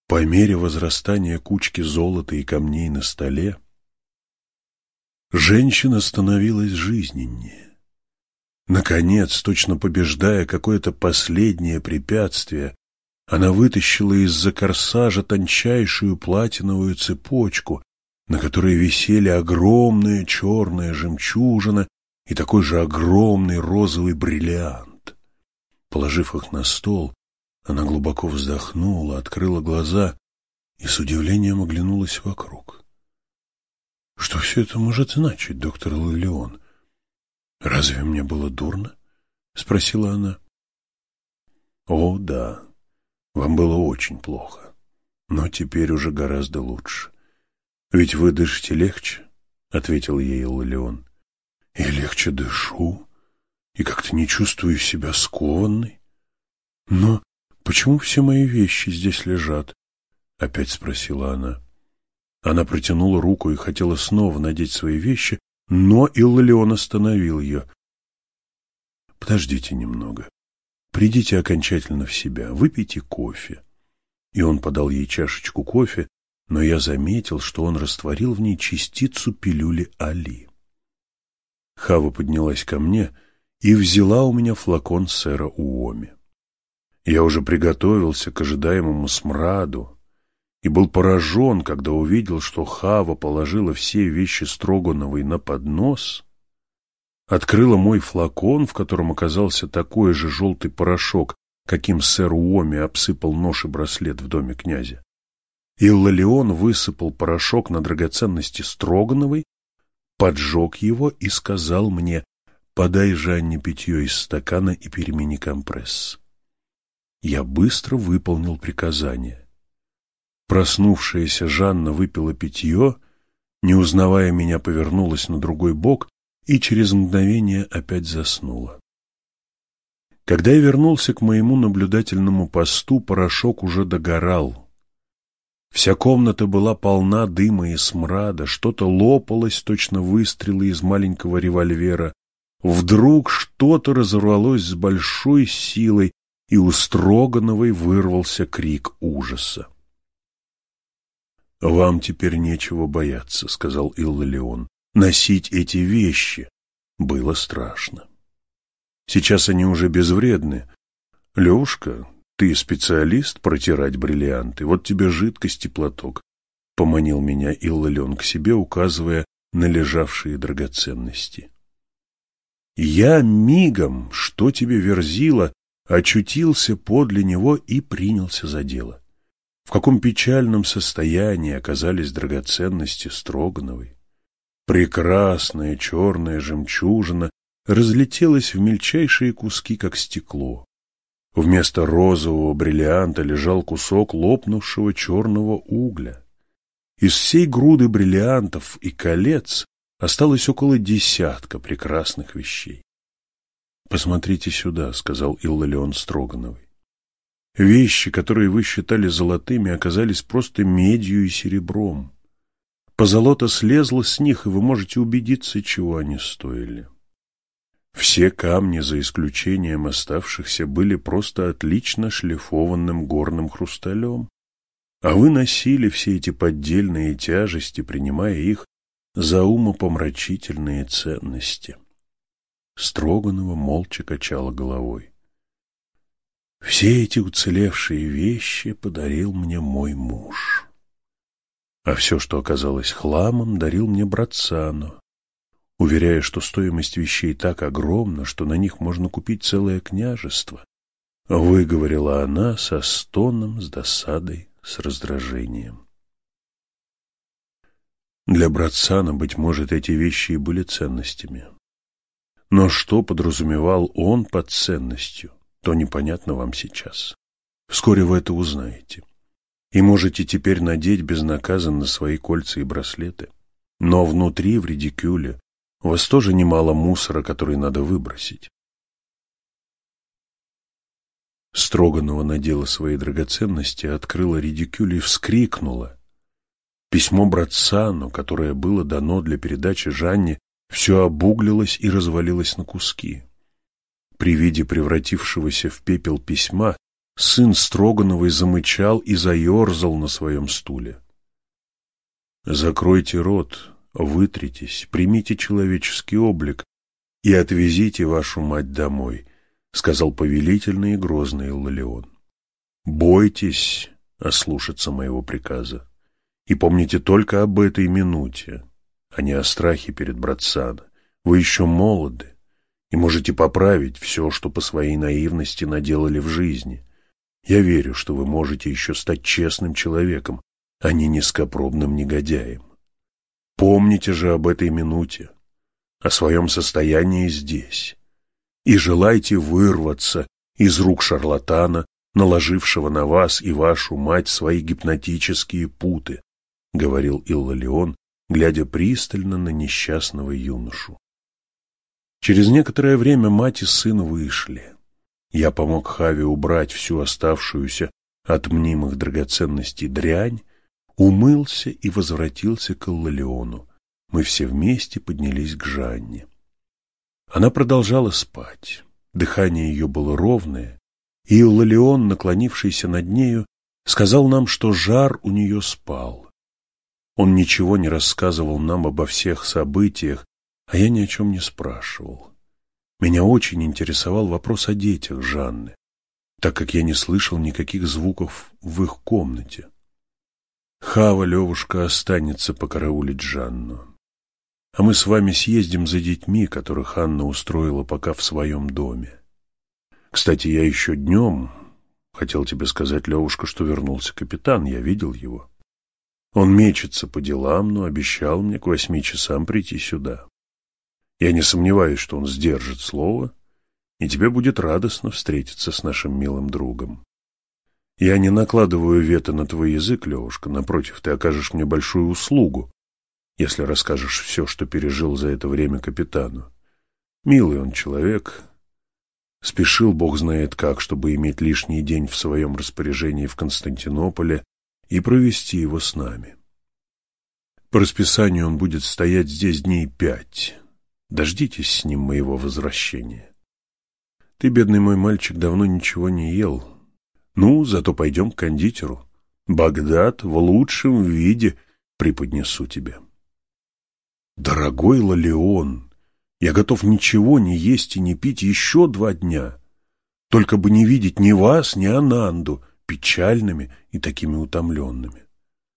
S1: По мере возрастания кучки золота и камней на столе, женщина становилась жизненнее. Наконец, точно побеждая какое-то последнее препятствие, она вытащила из-за корсажа тончайшую платиновую цепочку, на которой висели огромная черная жемчужина и такой же огромный розовый бриллиант. Положив их на стол, Она глубоко вздохнула, открыла глаза и с удивлением оглянулась вокруг. Что все это может значить, доктор Лилеон? Разве мне было дурно? Спросила она. О, да, вам было очень плохо, но теперь уже гораздо лучше. Ведь вы дышите легче, ответил ей Лилеон. Я легче дышу и как-то не чувствую себя скованной. Но почему все мои вещи здесь лежат? Опять спросила она. Она протянула руку и хотела снова надеть свои вещи, но Иллион остановил ее. «Подождите немного. Придите окончательно в себя, выпейте кофе». И он подал ей чашечку кофе, но я заметил, что он растворил в ней частицу пилюли Али. Хава поднялась ко мне и взяла у меня флакон сэра Уоми. Я уже приготовился к ожидаемому смраду, и был поражен, когда увидел, что Хава положила все вещи Строгановой на поднос, открыла мой флакон, в котором оказался такой же желтый порошок, каким сэр Уоми обсыпал нож и браслет в доме князя. Иллалион высыпал порошок на драгоценности Строгановой, поджег его и сказал мне «Подай Жанне питье из стакана и перемени компресс». Я быстро выполнил приказание. Проснувшаяся Жанна выпила питье, не узнавая меня, повернулась на другой бок и через мгновение опять заснула. Когда я вернулся к моему наблюдательному посту, порошок уже догорал. Вся комната была полна дыма и смрада, что-то лопалось, точно выстрелы из маленького револьвера. Вдруг что-то разорвалось с большой силой, и у Строгановой вырвался крик ужаса. «Вам теперь нечего бояться», — сказал Иллалион. «Носить эти вещи было страшно. Сейчас они уже безвредны. Левушка, ты специалист протирать бриллианты, вот тебе жидкость и платок». Поманил меня Иллалион к себе, указывая на лежавшие драгоценности. Я мигом, что тебе верзило, очутился подле него и принялся за дело в каком печальном состоянии оказались драгоценности Строгановой. Прекрасная черная жемчужина разлетелась в мельчайшие куски, как стекло. Вместо розового бриллианта лежал кусок лопнувшего черного угля. Из всей груды бриллиантов и колец осталось около десятка прекрасных вещей. «Посмотрите сюда», — сказал Иллалион Строгановой. Вещи, которые вы считали золотыми, оказались просто медью и серебром. Позолота слезла с них, и вы можете убедиться, чего они стоили. Все камни, за исключением оставшихся, были просто отлично шлифованным горным хрусталем. А вы носили все эти поддельные тяжести, принимая их за умопомрачительные ценности. Строганова молча качала головой. Все эти уцелевшие вещи подарил мне мой муж. А все, что оказалось хламом, дарил мне братцано, уверяя, что стоимость вещей так огромна, что на них можно купить целое княжество. Выговорила она со стоном, с досадой, с раздражением. Для братцана, быть может, эти вещи и были ценностями. Но что подразумевал он под ценностью? то непонятно вам сейчас. Вскоре вы это узнаете. И можете теперь надеть безнаказанно свои кольца и браслеты. Но внутри, в редикюле, у вас тоже немало мусора, который надо выбросить. Строганова надела свои драгоценности, открыла редикюль и вскрикнула. Письмо братцану, которое было дано для передачи Жанне, все обуглилось и развалилось на куски. При виде превратившегося в пепел письма сын Строгановой замычал и заерзал на своем стуле. «Закройте рот, вытритесь, примите человеческий облик и отвезите вашу мать домой», сказал повелительный и грозный Лолеон. «Бойтесь ослушаться моего приказа и помните только об этой минуте, а не о страхе перед братцана. Вы еще молоды, и можете поправить все, что по своей наивности наделали в жизни. Я верю, что вы можете еще стать честным человеком, а не низкопробным негодяем. Помните же об этой минуте, о своем состоянии здесь, и желайте вырваться из рук шарлатана, наложившего на вас и вашу мать свои гипнотические путы, говорил Иллалион, глядя пристально на несчастного юношу. Через некоторое время мать и сын вышли. Я помог Хаве убрать всю оставшуюся от мнимых драгоценностей дрянь, умылся и возвратился к Иллалиону. Мы все вместе поднялись к Жанне. Она продолжала спать. Дыхание ее было ровное, и Иллалион, наклонившийся над нею, сказал нам, что жар у нее спал. Он ничего не рассказывал нам обо всех событиях, а я ни о чем не спрашивал. Меня очень интересовал вопрос о детях Жанны, так как я не слышал никаких звуков в их комнате. Хава, Левушка, останется покараулить Жанну. А мы с вами съездим за детьми, которых Анна устроила пока в своем доме. Кстати, я еще днем хотел тебе сказать, Левушка, что вернулся капитан, я видел его. Он мечется по делам, но обещал мне к восьми часам прийти сюда. Я не сомневаюсь, что он сдержит слово, и тебе будет радостно встретиться с нашим милым другом. Я не накладываю вето на твой язык, Левушка, напротив, ты окажешь мне большую услугу, если расскажешь все, что пережил за это время капитану. Милый он человек, спешил бог знает как, чтобы иметь лишний день в своем распоряжении в Константинополе и провести его с нами. По расписанию он будет стоять здесь дней пять, Дождитесь с ним моего возвращения. Ты, бедный мой мальчик, давно ничего не ел. Ну, зато пойдем к кондитеру. Багдад в лучшем виде преподнесу тебе. Дорогой Лалеон, я готов ничего не есть и не пить еще два дня. Только бы не видеть ни вас, ни Ананду печальными и такими утомленными.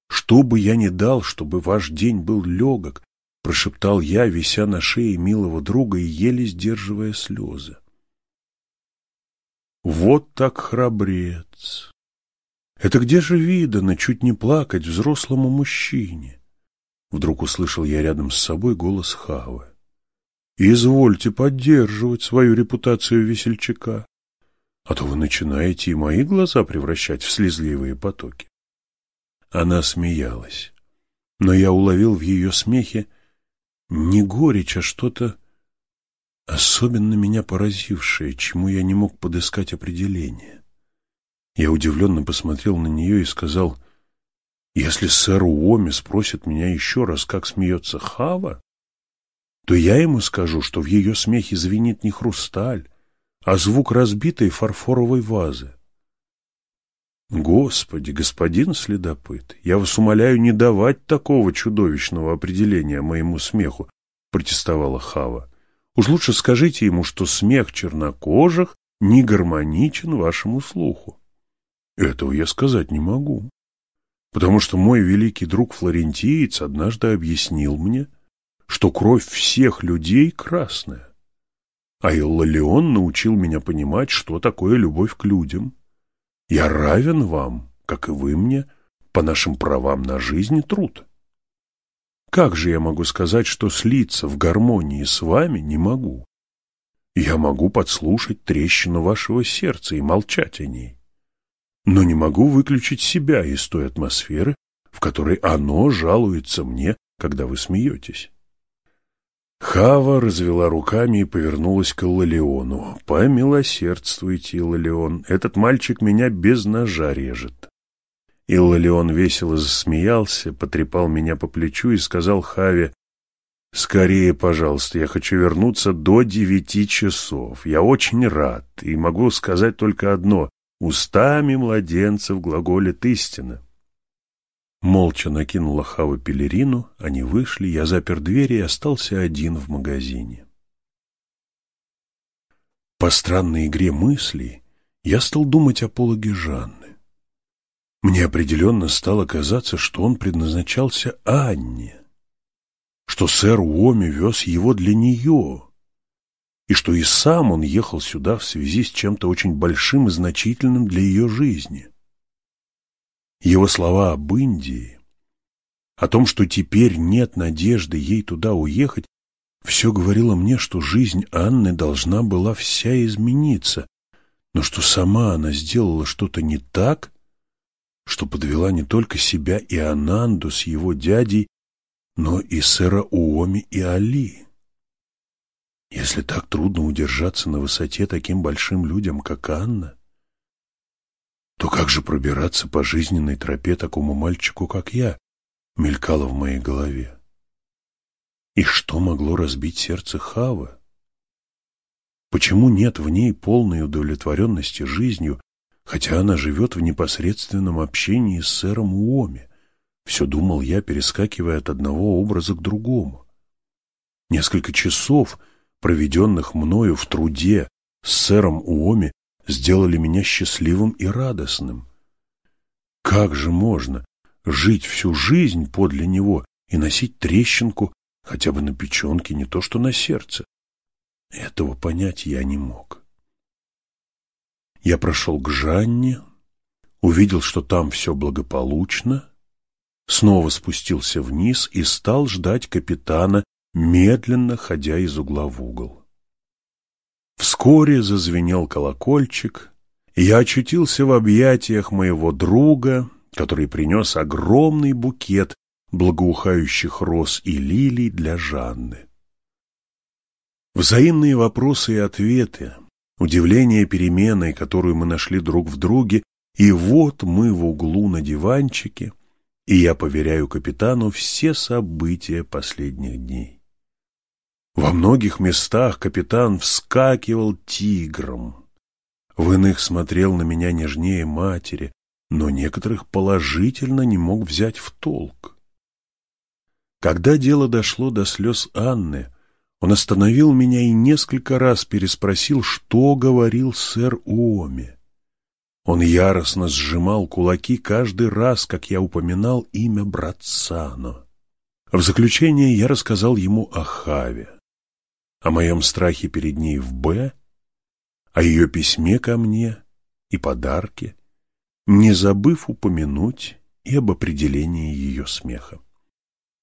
S1: Что бы я ни дал, чтобы ваш день был легок, прошептал я, вися на шее милого друга и еле сдерживая слезы. Вот так храбрец! Это где же видано чуть не плакать взрослому мужчине? Вдруг услышал я рядом с собой голос Хавы. Извольте поддерживать свою репутацию весельчака, а то вы начинаете и мои глаза превращать в слезливые потоки. Она смеялась, но я уловил в ее смехе не горечь, а что-то особенно меня поразившее, чему я не мог подыскать определение. Я удивленно посмотрел на нее и сказал, если сэр Уоми спросит меня еще раз, как смеется Хава, то я ему скажу, что в ее смехе звенит не хрусталь, а звук разбитой фарфоровой вазы. Господи, господин следопыт, я вас умоляю не давать такого чудовищного определения моему смеху, протестовала Хава. Уж лучше скажите ему, что смех чернокожих не гармоничен вашему слуху. Этого я сказать не могу, потому что мой великий друг флорентиец однажды объяснил мне, что кровь всех людей красная. А Иллалион научил меня понимать, что такое любовь к людям – я равен вам, как и вы мне, по нашим правам на жизнь и труд. Как же я могу сказать, что слиться в гармонии с вами не могу? Я могу подслушать трещину вашего сердца и молчать о ней. Но не могу выключить себя из той атмосферы, в которой оно жалуется мне, когда вы смеетесь. Хава развела руками и повернулась к Лалеону. «Помилосердствуйте, Лалеон, этот мальчик меня без ножа режет». Иллалион весело засмеялся, потрепал меня по плечу и сказал Хаве, «Скорее, пожалуйста, я хочу вернуться до девяти часов. Я очень рад и могу сказать только одно — устами младенцев глаголит истина». Молча накинула Хава пелерину, они вышли, я запер дверь и остался один в магазине. По странной игре мыслей я стал думать о пологе Жанны. Мне определенно стало казаться, что он предназначался Анне, что сэр Уоми вез его для нее, и что и сам он ехал сюда в связи с чем-то очень большим и значительным для ее жизни. Его слова об Индии, о том, что теперь нет надежды ей туда уехать, все говорило мне, что жизнь Анны должна была вся измениться, но что сама она сделала что-то не так, что подвела не только себя и Ананду с его дядей, но и сэра Уоми и Али. Если так трудно удержаться на высоте таким большим людям, как Анна, то как же пробираться по жизненной тропе такому мальчику, как я, мелькало в моей голове. И что могло разбить сердце Хавы? Почему нет в ней полной удовлетворенности жизнью, хотя она живет в непосредственном общении с сэром Уоми? Все думал я, перескакивая от одного образа к другому. Несколько часов, проведенных мною в труде с сэром Уоми, сделали меня счастливым и радостным. Как же можно жить всю жизнь подле него и носить трещинку хотя бы на печенке, не то что на сердце. Этого понять я не мог. Я прошел к Жанне, увидел, что там все благополучно, снова спустился вниз и стал ждать капитана, медленно ходя из угла в угол. Вскоре зазвенел колокольчик, и я очутился в объятиях моего друга, который принес огромный букет благоухающих роз и лилий для Жанны. Взаимные вопросы и ответы, удивление переменой, которую мы нашли друг в друге, и вот мы в углу на диванчике, и я поверяю капитану все события последних дней. Во многих местах капитан вскакивал тигром, в иных смотрел на меня нежнее матери, но некоторых положительно не мог взять в толк. Когда дело дошло до слез Анны, он остановил меня и несколько раз переспросил, что говорил сэр Уоми. Он яростно сжимал кулаки каждый раз, как я упоминал имя Братсано. В заключение я рассказал ему о Хаве, о моем страхе перед ней в Б, о ее письме ко мне и подарке, не забыв упомянуть и об определении ее смеха.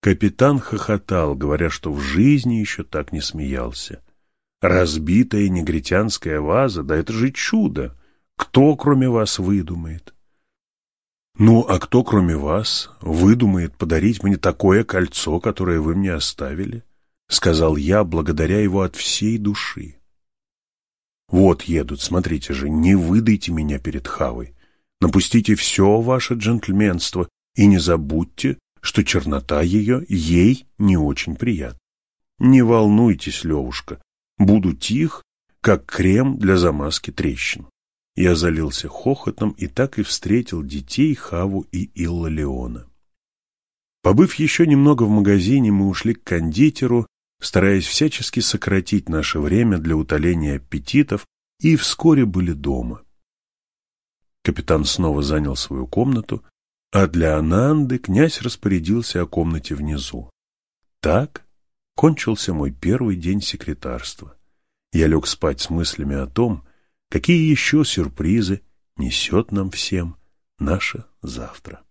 S1: Капитан хохотал, говоря, что в жизни еще так не смеялся. Разбитая негритянская ваза, да это же чудо! Кто, кроме вас, выдумает? Ну, а кто, кроме вас, выдумает подарить мне такое кольцо, которое вы мне оставили? Сказал я, благодаря его от всей души. Вот едут, смотрите же, не выдайте меня перед Хавой. Напустите все ваше джентльменство и не забудьте, что чернота ее ей не очень приятна. Не волнуйтесь, Левушка, буду тих, как крем для замазки трещин. Я залился хохотом и так и встретил детей Хаву и Иллалеона. Побыв еще немного в магазине, мы ушли к кондитеру, стараясь всячески сократить наше время для утоления аппетитов, и вскоре были дома. Капитан снова занял свою комнату, а для Ананды князь распорядился о комнате внизу. Так кончился мой первый день секретарства. Я лег спать с мыслями о том, какие еще сюрпризы несет нам всем наше завтра.